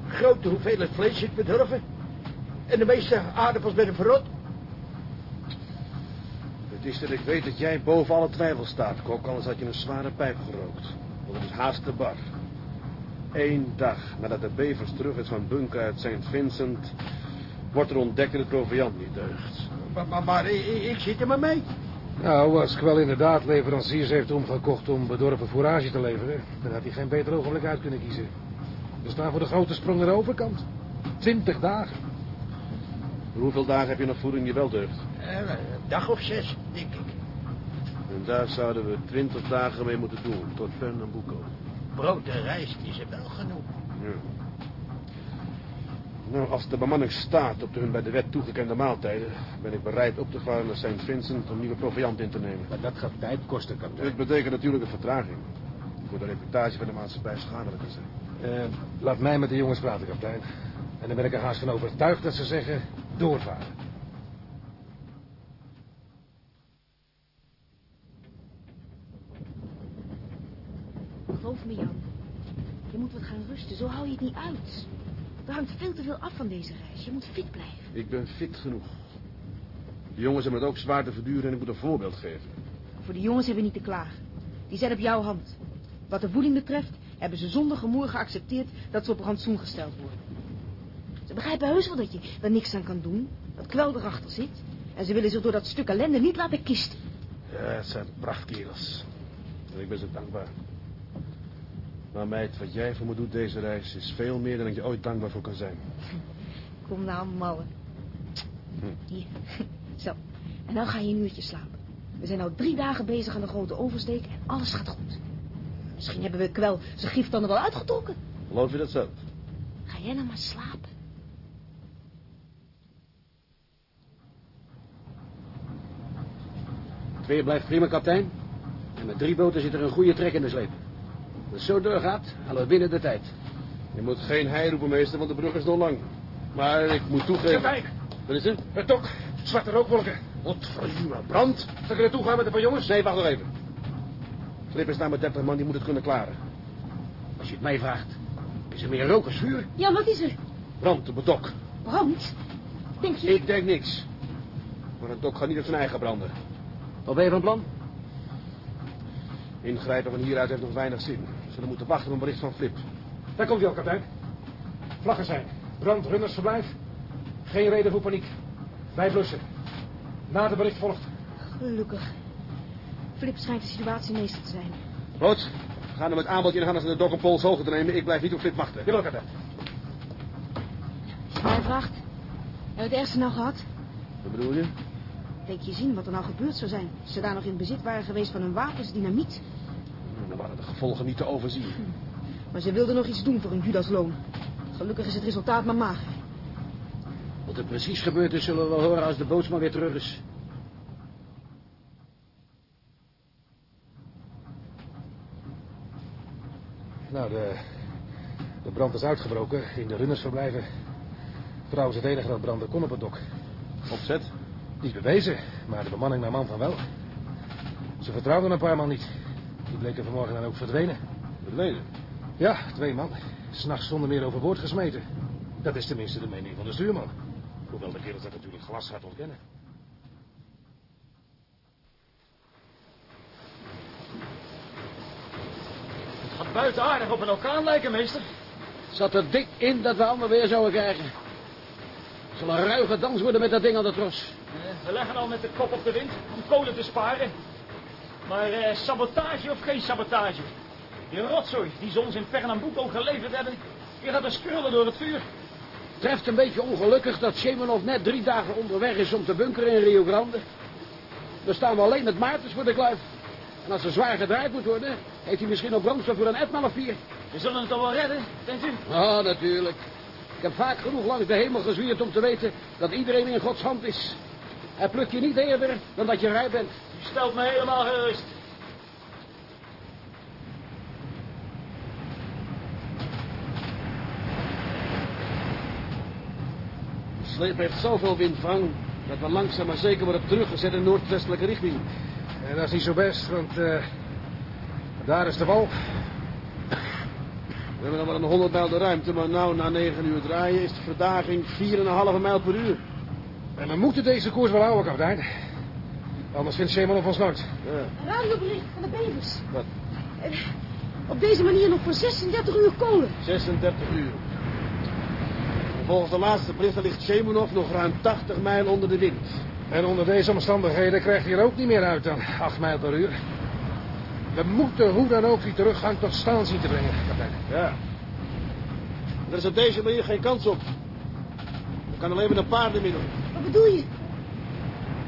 Grote hoeveelheid vlees zit bedorven. En de meeste aardappels met een verrot. Het is dat ik weet dat jij boven alle twijfel staat, kok. Anders had je een zware pijp gerookt. Want het is haast te bar. Eén dag nadat de bevers terug is van bunker uit St. Vincent... wordt er ontdekt dat het proviant niet deugt. Maar, maar, maar ik, ik zit er maar mee. Nou, als Kwel inderdaad leveranciers heeft omgekocht om bedorven fourage te leveren... dan had hij geen beter ogenblik uit kunnen kiezen. We staan voor de grote sprong naar de overkant. Twintig dagen. Hoeveel dagen heb je nog voeding die wel deugt? Eh, een dag of zes, denk ik. En daar zouden we twintig dagen mee moeten doen, tot Pernambuco. Brood en rijst is er wel genoeg. Ja. Nou, als de bemanning staat op de hun bij de wet toegekende maaltijden... ben ik bereid op te varen naar St. Vincent om nieuwe proviant in te nemen. Maar dat gaat tijd kosten, kapitein. Het betekent natuurlijk een vertraging. Voor de reputatie van de maatschappij schadelijker zijn. Eh, laat mij met de jongens praten, kapitein. En dan ben ik er haast van overtuigd dat ze zeggen... doorvaren. Geloof me, Jan. Je moet wat gaan rusten. Zo hou je het niet uit. Er hangt veel te veel af van deze reis. Je moet fit blijven. Ik ben fit genoeg. De jongens hebben het ook zwaar te verduren en ik moet een voorbeeld geven. Voor de jongens hebben we niet te klagen. Die zijn op jouw hand. Wat de voeding betreft hebben ze zonder gemoer geaccepteerd dat ze op rantsoen gesteld worden. Ze begrijpen heus wel dat je er niks aan kan doen. Dat kwel erachter zit. En ze willen zich door dat stuk ellende niet laten kisten. Ja, het zijn prachtkerels. En ik ben ze dankbaar. Maar meid, wat jij voor me doet deze reis is veel meer dan ik je ooit dankbaar voor kan zijn. Kom nou, malle. Hier. Zo. En dan ga je een uurtje slapen. We zijn nou drie dagen bezig aan de grote oversteek en alles gaat goed. Misschien hebben we kwel zijn gift dan er wel uitgetrokken. Geloof je dat zelf? Ga jij nou maar slapen. Weer blijft prima, kapitein. En met drie boten zit er een goede trek in de sleep. Als het zo doorgaat, halen we binnen de tijd. Je moet geen hei roepen, meester, want de brug is nog lang. Maar ik moet toegeven... Kijk, Wat is er? het tok. Zwarte rookwolken. Wat voor brand? Zal ik er naartoe gaan met een paar jongens? Nee, wacht nog even. Flip is daar met 30 man, die moet het kunnen klaren. Als je het mij vraagt, is er meer rook als vuur? Ja, wat is er? Brand op het dok. Brand? Denk je... Ik denk niks. Maar het dok gaat niet op zijn eigen branden. Wat ben je van plan? Ingrijpen van hieruit heeft nog weinig zin. We zullen moeten wachten op een bericht van Flip. Daar komt hij al, kapitein. Vlaggen zijn. Brand, runnersverblijf. Geen reden voor paniek. Wij blussen. Na de bericht volgt. Gelukkig. Flip schijnt de situatiemeester te zijn. We gaan er met aanbod in gaan als de dok een pols hoger te nemen. Ik blijf niet op Flip wachten. Jawel, kapitein. Als je mij vraagt, heb je het ergste nou gehad? Wat bedoel je? Denk je zien wat er nou gebeurd zou zijn... als ze daar nog in bezit waren geweest van hun wapens, dynamiet. Dan waren de gevolgen niet te overzien. Maar ze wilden nog iets doen voor een Judasloon. Gelukkig is het resultaat maar mager. Wat er precies gebeurd is, zullen we wel horen als de bootsman weer terug is. Nou, de, de brand is uitgebroken in de runnersverblijven. Trouwens, het enige dat branden kon op het dok. Opzet. Niet bewezen, maar de bemanning naar man van wel. Ze vertrouwden een paar man niet. Die bleken vanmorgen dan ook verdwenen. Verdwenen? Ja, twee man. S'nachts zonder meer overboord gesmeten. Dat is tenminste de mening van de stuurman. Hoewel de kerels dat natuurlijk glashard ontkennen. Het gaat buiten aardig op een orkaan lijken, meester. Zat er dik in dat we allemaal weer zouden krijgen. Het zal een ruige dans worden met dat ding aan de tros. Eh, We leggen al met de kop op de wind om kolen te sparen. Maar eh, sabotage of geen sabotage? Die rotzooi die ze ons in Pernambuco geleverd hebben... die gaat er skrullen door het vuur. Treft een beetje ongelukkig dat Shemanov net drie dagen onderweg is om te bunkeren in Rio Grande. Dan staan we alleen met Maartens voor de kluif. En als er zwaar gedraaid moet worden, heeft hij misschien nog brandstof voor een etmaal of vier. We zullen het toch wel redden, denkt u? Ah, natuurlijk. Ik heb vaak genoeg langs de hemel gezwierd om te weten dat iedereen in Gods hand is. Hij plukt je niet eerder dan dat je rij bent. Stelt me helemaal gerust. De sleep heeft zoveel windvang dat we langzaam maar zeker worden teruggezet in noordwestelijke richting. En dat is niet zo best, want eh, daar is de wal. We hebben nog wel een 100 mijl de ruimte, maar nou na 9 uur draaien is de verdaging 4,5 mijl per uur. En we moeten deze koers wel houden, kapitein. Anders vindt Shemanov ons nooit. Ja. Een radiobericht van de bevers. Wat? Op deze manier nog voor 36 uur kolen. 36 uur. En volgens de laatste berichten ligt Shemunov nog ruim 80 mijl onder de wind. En onder deze omstandigheden krijgt hij er ook niet meer uit dan 8 mijl per uur. We moeten hoe dan ook die teruggang tot staan zien te brengen, kapitein. Ja. Er is op deze manier geen kans op. Er kan alleen met een paardenmiddel. Wat bedoel je?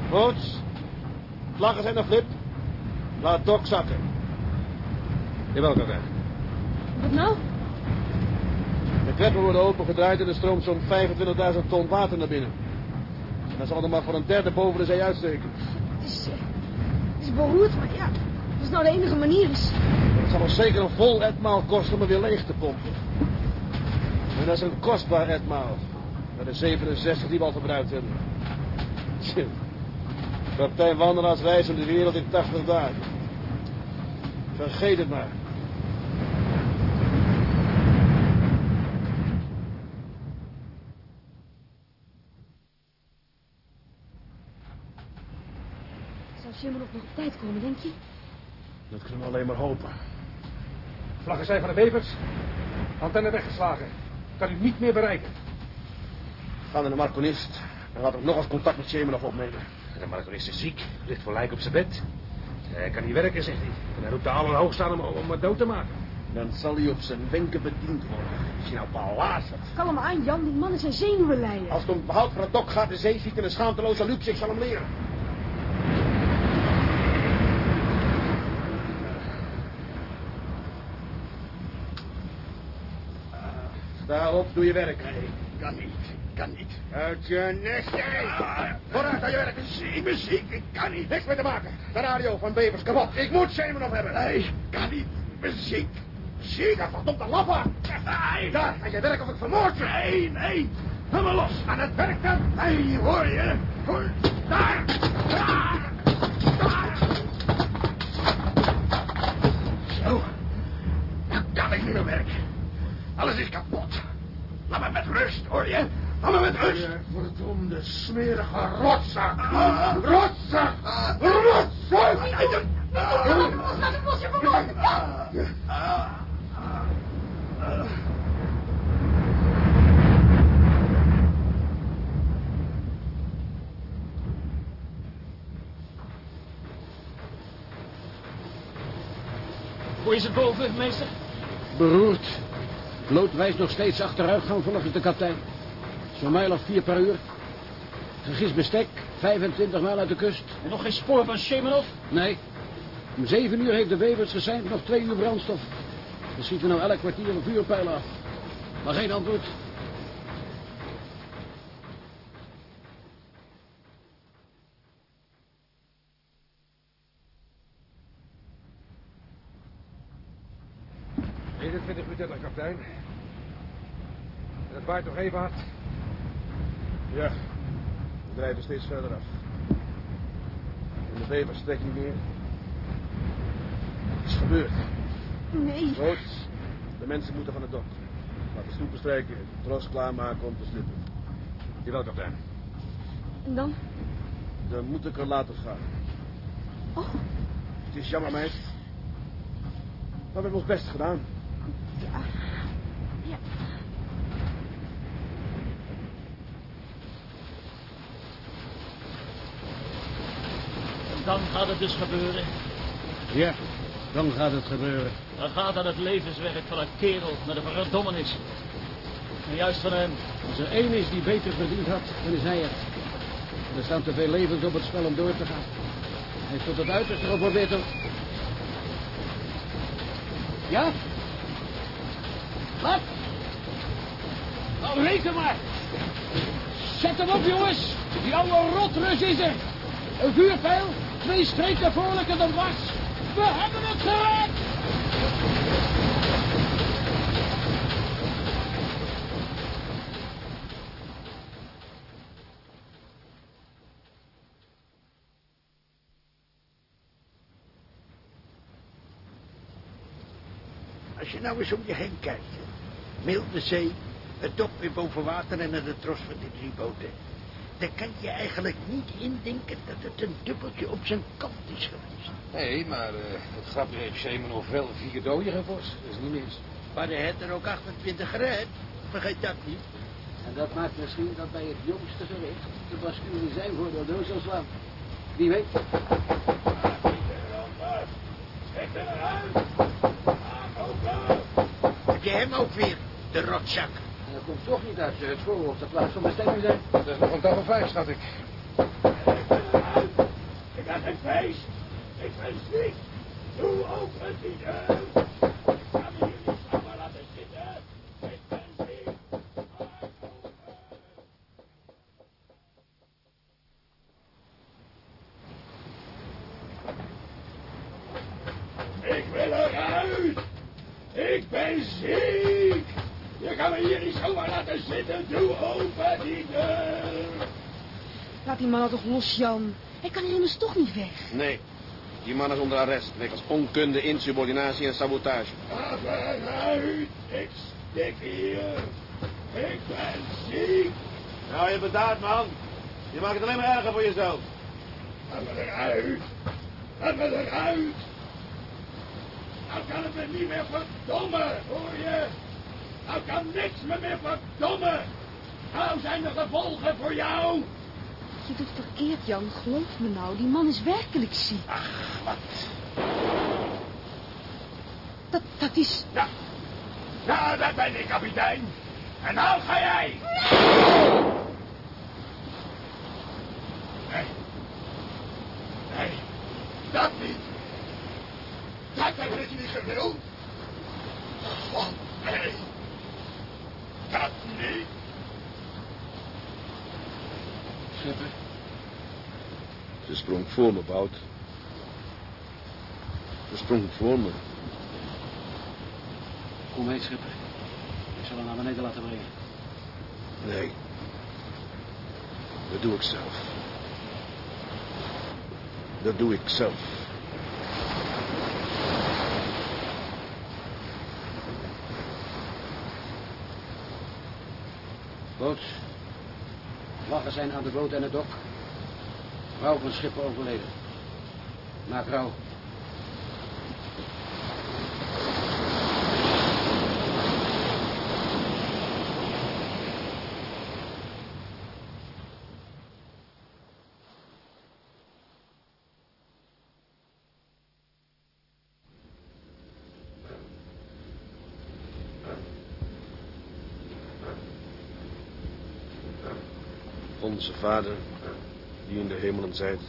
Boots. Vlaggen zijn naar flip. Laat Doc zakken. Jawel, kapitein. Wat nou? De kleppen worden opengedraaid en er stroomt zo'n 25.000 ton water naar binnen. En dan zal er maar voor een derde boven de zee uitsteken. Het is, het is beroerd, maar ja, als het nou de enige manier is. Het zal ons zeker een vol etmaal kosten om er weer leeg te pompen. En dat is een kostbaar etmaal. Met de 67 die we al gebruikt hebben. Kapitein Wandelaars reis om de wereld in 80 dagen. Vergeet het maar. Zal Shimonov nog op tijd komen, denk je? Dat kunnen we alleen maar hopen. Vlaggen zijn van de bevers. Antenne weggeslagen. Kan u niet meer bereiken. Ga naar de marconist. En laat ik nog eens contact met Shemanov opnemen. De marconist is ziek. Ligt voor lijk op zijn bed. Hij kan niet werken, zegt hij. En hij roept de allerhoogste aan om, om het dood te maken. Dan zal hij op zijn wenken bediend worden. Is hij nou belazerd? Kalm aan, Jan. Die man is zijn zenuwen leiden. Als het om het behoud van het dok gaat, de zeeziek en een schaamteloze luxe, ik zal hem leren. Daarop doe je werk, hè. kan niet. Kan niet. Uit je jij. Vooruit aan je werk. Ziek, me ziek. Ik kan niet. Niks mee te maken. De radio van Bevers kapot. Ik moet Semenov hebben. Nee, kan niet. Me ziek. Ziek. Ja, verdomde lappa. Nee. Daar, aan je werk of ik vermoord je. Nee, nee. Laat me los. Aan het werk dan. Nee, hoor je. Hoor. Daar. Daar. Daar. Zo. Nou kan ik niet meer werken. Alles is kapot. Laat me met rust, hoor je. Me met rust. Verdomde smerige rotzak. Rotzak. Rotzak. Nee, dat- Laat het los, je vermoord. Hoe is het boven, meester? Beroerd. Vloot wijst nog steeds achteruitgang volgens de kapitein. Zo'n mijl of vier per uur. Vergis bestek, 25 mijl uit de kust. En nog geen spoor van Shemanov? Nee. Om zeven uur heeft de Wevers gezeind nog twee uur brandstof. We schieten nou elk kwartier een vuurpijl af. Maar geen antwoord. Kapitein. En het waait nog even hard. Ja, we drijven steeds verder af. En de Bevers trekt niet meer. Het is gebeurd. Nee. Rood, de mensen moeten van het dok. Laten sloepen strijken, tros klaarmaken om te slippen. Jawel, kapitein. En dan? Dan moet ik er laten gaan. Oh, Het is jammer, meid. Maar we hebben ons best gedaan. Ja. Gaat het dus gebeuren. Ja, dan gaat het gebeuren. Dan gaat aan het levenswerk van een kerel met een verdommenis. En juist van hem. Als er één is die beter verdiend had, dan is hij het. Er staan te veel levens op het spel om door te gaan. Hij heeft tot het uiterste geprobeerd om... Ja? Wat? Nou, reken maar. Zet hem op, jongens. Die oude rotrus is er. Een vuurpijl, twee streken vrolijker dan was. We hebben het gered! Als je nou eens om je heen kijkt. Milde zee, het dok weer boven water en de tros van die drie boten. Dan kan je eigenlijk niet indenken dat het een dubbeltje op zijn kant is geweest. Nee, maar eh, het grapje heeft Semenov wel vier doden gevorst. Dat is niet mis. Maar hij heeft er ook 28 gered. Vergeet dat niet. En dat maakt misschien dat bij het jongste gericht de bascule zijn voordeel door zal slaan. Wie weet. Heb je hem ook weer, de rotzak? Dat komt toch niet uit het voor op de plaats van bestemming zijn. Dat is nog een dag of vijf, schat ik. Ik heb geen feest. Ik ben ziek. Doe ook het niet uit. Ik kan me hier niet zomaar laten zitten. Ik ben ziek. Ik wil eruit. Ik ben ziek. Je kan me hier niet zomaar laten zitten. Doe open die deur. Laat die man nou toch los, Jan. Hij kan hier immers toch niet weg. Nee, die man is onder arrest. Wegens onkunde, insubordinatie en sabotage. Ga eruit. Ik stik hier. Ik ben ziek. Nou, je bedaard, man. Je maakt het alleen maar erger voor jezelf. Laat me eruit. Laat me eruit. Nou kan het me niet meer verdommen, hoor je? Nou kan niks me meer verdommen. Nou zijn de gevolgen voor jou. Je doet verkeerd, Jan. Geloof me nou. Die man is werkelijk ziek. Ach, wat. Dat, dat is... Ja. Ja, dat ben ik, kapitein. En nou ga jij. Nee. Nee, dat niet. Dat heb ik niet gewild. God, nee. Dat niet. schipper? Ze sprong voor me, Bout. Sprong voor me. Kom mee, schipper. Ik zal hem naar beneden laten brengen. Nee. Dat doe ik zelf. Dat doe ik zelf. Boot. Vlaggen zijn aan de boot en het dok. Vrouw van schipper overleden. Maak rouw. Onze Vader, die in de hemelen zijt.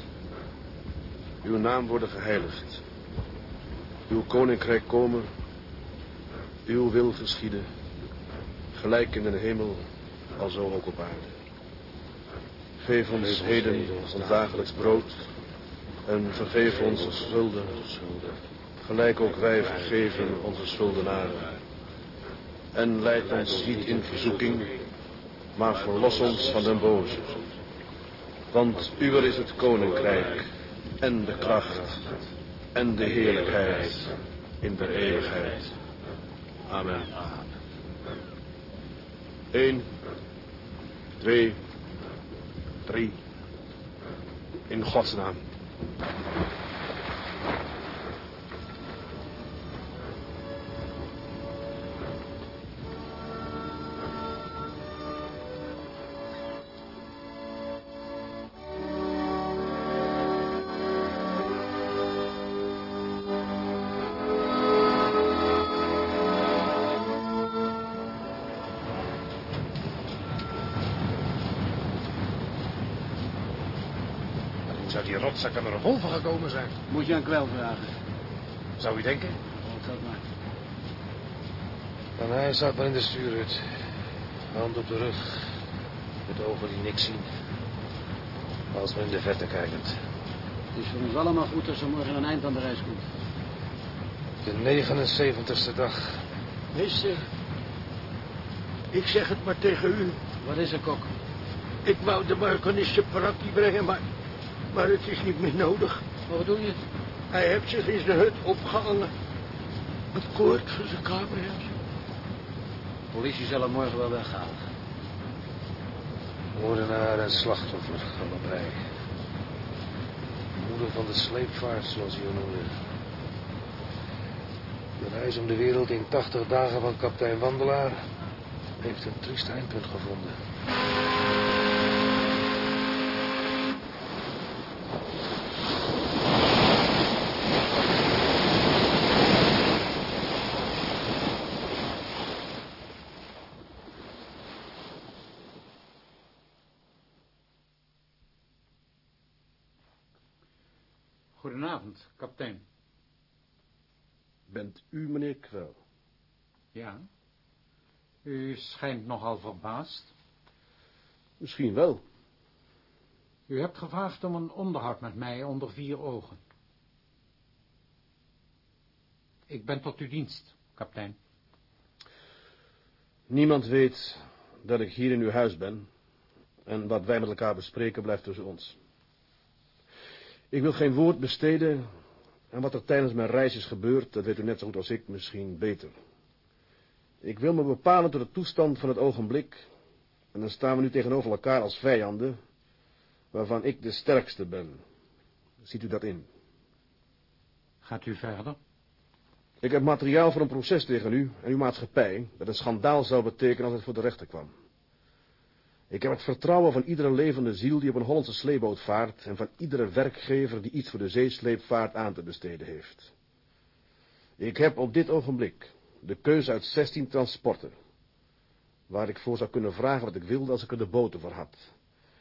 Uw naam worden geheiligd. Uw koninkrijk komen. Uw wil geschieden. Gelijk in de hemel, alzo ook op aarde. Geef ons heden ons dagelijks brood. En vergeef onze schulden. Gelijk ook wij vergeven onze schuldenaren. En leid ons niet in verzoeking, maar verlos ons van den boze. Want uwer is het koninkrijk en de kracht en de heerlijkheid in de eeuwigheid. Amen. Eén, twee, drie. In Gods naam. Die rotzak aan een revolver gekomen zijn? Moet je aan kwel vragen. Zou u denken? Oh, dat maar. En hij zat maar in de stuurhut. Hand op de rug. Met ogen die niks zien. Als maar in de verte kijkend. Het is voor ons allemaal goed als er morgen een eind aan de reis komt. De 79ste dag. Meester, ik zeg het maar tegen u. Wat is er, kok? Ik wou de Marconisse Parakkie brengen, maar, maar het is niet meer nodig. Wat doe je? Hij heeft zich in zijn hut opgehangen. Het koord van zijn kamer. De politie zal hem morgen wel weghalen. Moordenaar en slachtoffer allebei. Moeder van de sleepvaart, zoals hij noemde. De reis om de wereld in 80 dagen van kapitein Wandelaar heeft een triest eindpunt gevonden. Goedenavond, kapitein. Bent u meneer Kwel? Ja. Nogal verbaasd. Misschien wel. U hebt gevraagd om een onderhoud met mij onder vier ogen. Ik ben tot uw dienst, kapitein. Niemand weet dat ik hier in uw huis ben. En wat wij met elkaar bespreken blijft tussen ons. Ik wil geen woord besteden en wat er tijdens mijn reis is gebeurd, dat weet u net zo goed als ik, misschien beter. Ik wil me bepalen tot de toestand van het ogenblik. En dan staan we nu tegenover elkaar als vijanden, waarvan ik de sterkste ben. Ziet u dat in? Gaat u verder? Ik heb materiaal voor een proces tegen u en uw maatschappij, dat een schandaal zou betekenen als het voor de rechter kwam. Ik heb het vertrouwen van iedere levende ziel die op een Hollandse sleeboot vaart en van iedere werkgever die iets voor de zeesleepvaart aan te besteden heeft. Ik heb op dit ogenblik de keuze uit 16 transporten, waar ik voor zou kunnen vragen wat ik wilde als ik er de boten voor had.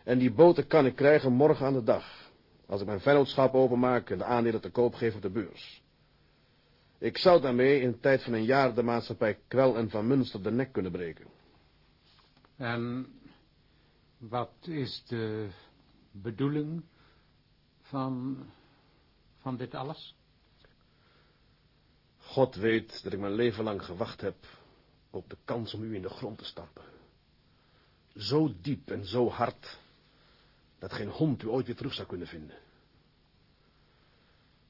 En die boten kan ik krijgen morgen aan de dag, als ik mijn vennootschap openmaak en de aandelen te koop geef op de beurs. Ik zou daarmee in een tijd van een jaar de maatschappij Kwel en Van Munster de nek kunnen breken. En wat is de bedoeling van, van dit alles? God weet dat ik mijn leven lang gewacht heb op de kans om u in de grond te stampen. Zo diep en zo hard, dat geen hond u ooit weer terug zou kunnen vinden.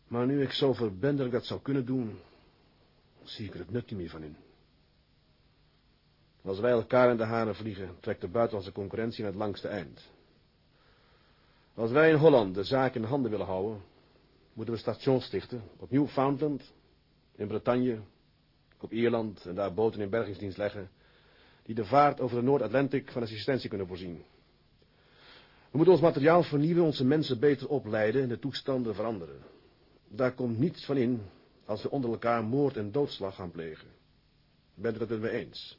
Maar nu ik zo ben dat zou kunnen doen, zie ik er het nut niet meer van in. Als wij elkaar in de haren vliegen, trekt de buitenlandse concurrentie naar het langste eind. Als wij in Holland de zaak in handen willen houden, moeten we stations stichten op Newfoundland, in Bretagne, op Ierland en daar boten in bergingsdienst leggen, die de vaart over de Noord-Atlantic van assistentie kunnen voorzien. We moeten ons materiaal vernieuwen, onze mensen beter opleiden en de toestanden veranderen. Daar komt niets van in als we onder elkaar moord en doodslag gaan plegen. Bent u dat met me eens?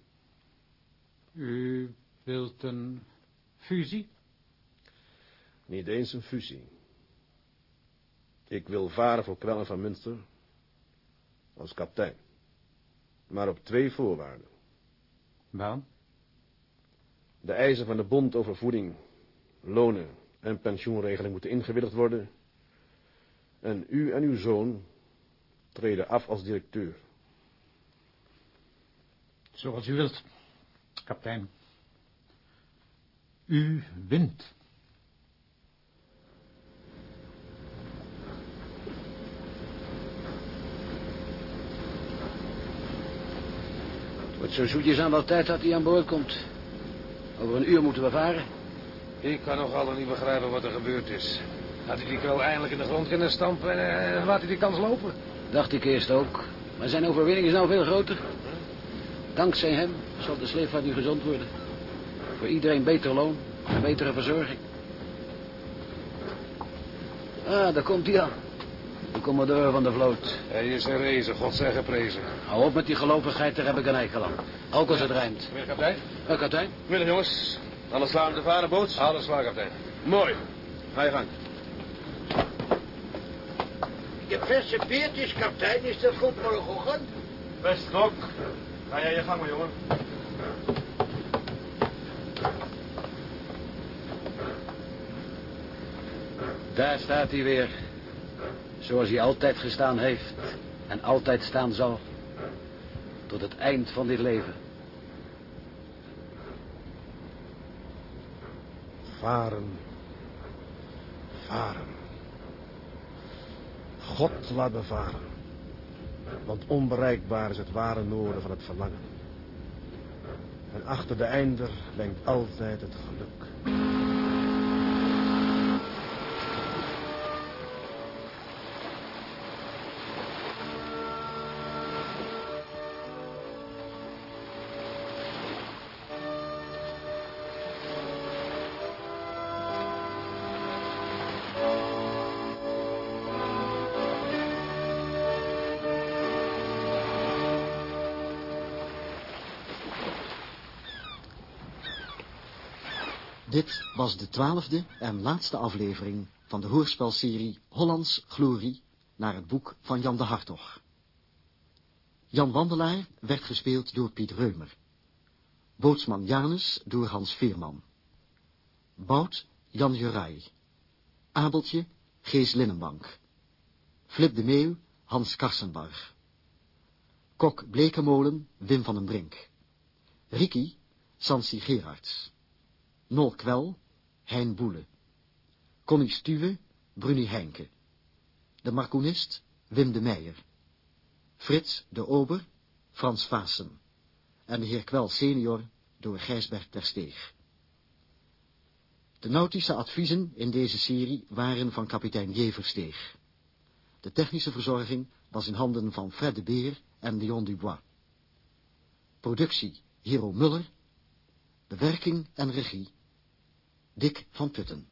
U wilt een fusie? Niet eens een fusie. Ik wil varen voor Kwellen van Münster als kapitein. Maar op twee voorwaarden. Wel? De eisen van de bond over voeding, lonen en pensioenregeling moeten ingewilligd worden. En u en uw zoon treden af als directeur. Zoals u wilt, kapitein. U wint. Wordt zo zoetjes aan wat tijd dat hij aan boord komt. Over een uur moeten we varen. Ik kan nog altijd niet begrijpen wat er gebeurd is. Had hij die kwel eindelijk in de grond kunnen stampen en uh, laat hij die kans lopen? Dacht ik eerst ook. Maar zijn overwinning is nou veel groter. Dankzij hem zal de sleepvaart nu gezond worden. Voor iedereen beter loon en betere verzorging. Ah, daar komt hij aan. De commodore van de vloot. Hij is een rezen, God zij geprezen. Hou op met die gelovigheid, daar heb ik een eikel aan. Ook als het rijmt. Meneer kapitein? Kapitein? Willem, jongens. Alles klaar met de varenboot? Alles klaar, kapitein. Mooi. Ga je gang. De verse beertjes, kapitein, is dat goed morgenochtend? Best, Kok. Ga jij je gang, mijn jongen. Daar staat hij weer. Zoals hij altijd gestaan heeft en altijd staan zal. Tot het eind van dit leven. Varen. Varen. God laat me varen. Want onbereikbaar is het ware noorden van het verlangen. En achter de einder lengt altijd het geluk. Was de twaalfde en laatste aflevering van de hoorspelserie Hollands Glorie naar het boek van Jan de Hartog. Jan Wandelaar werd gespeeld door Piet Reumer. Bootsman Janus door Hans Veerman. Bout Jan Jurij. Abeltje Gees Linnenbank. Flip de Meeuw Hans Karsenbarg. Kok Blekemolen Wim van den Brink. Riki Sansi Gerards. Nol Kwel, Hein Boele. Connie Stuwe, Bruni Heinke. De marcoonist, Wim de Meijer. Frits de Ober, Frans Vaassen. En de heer Kwel senior door Gijsbert ter Steeg. De nautische adviezen in deze serie waren van kapitein J. Versteeg. De technische verzorging was in handen van Fred de Beer en Leon Dubois. Productie Hero Muller. Bewerking en regie Dick van Putten.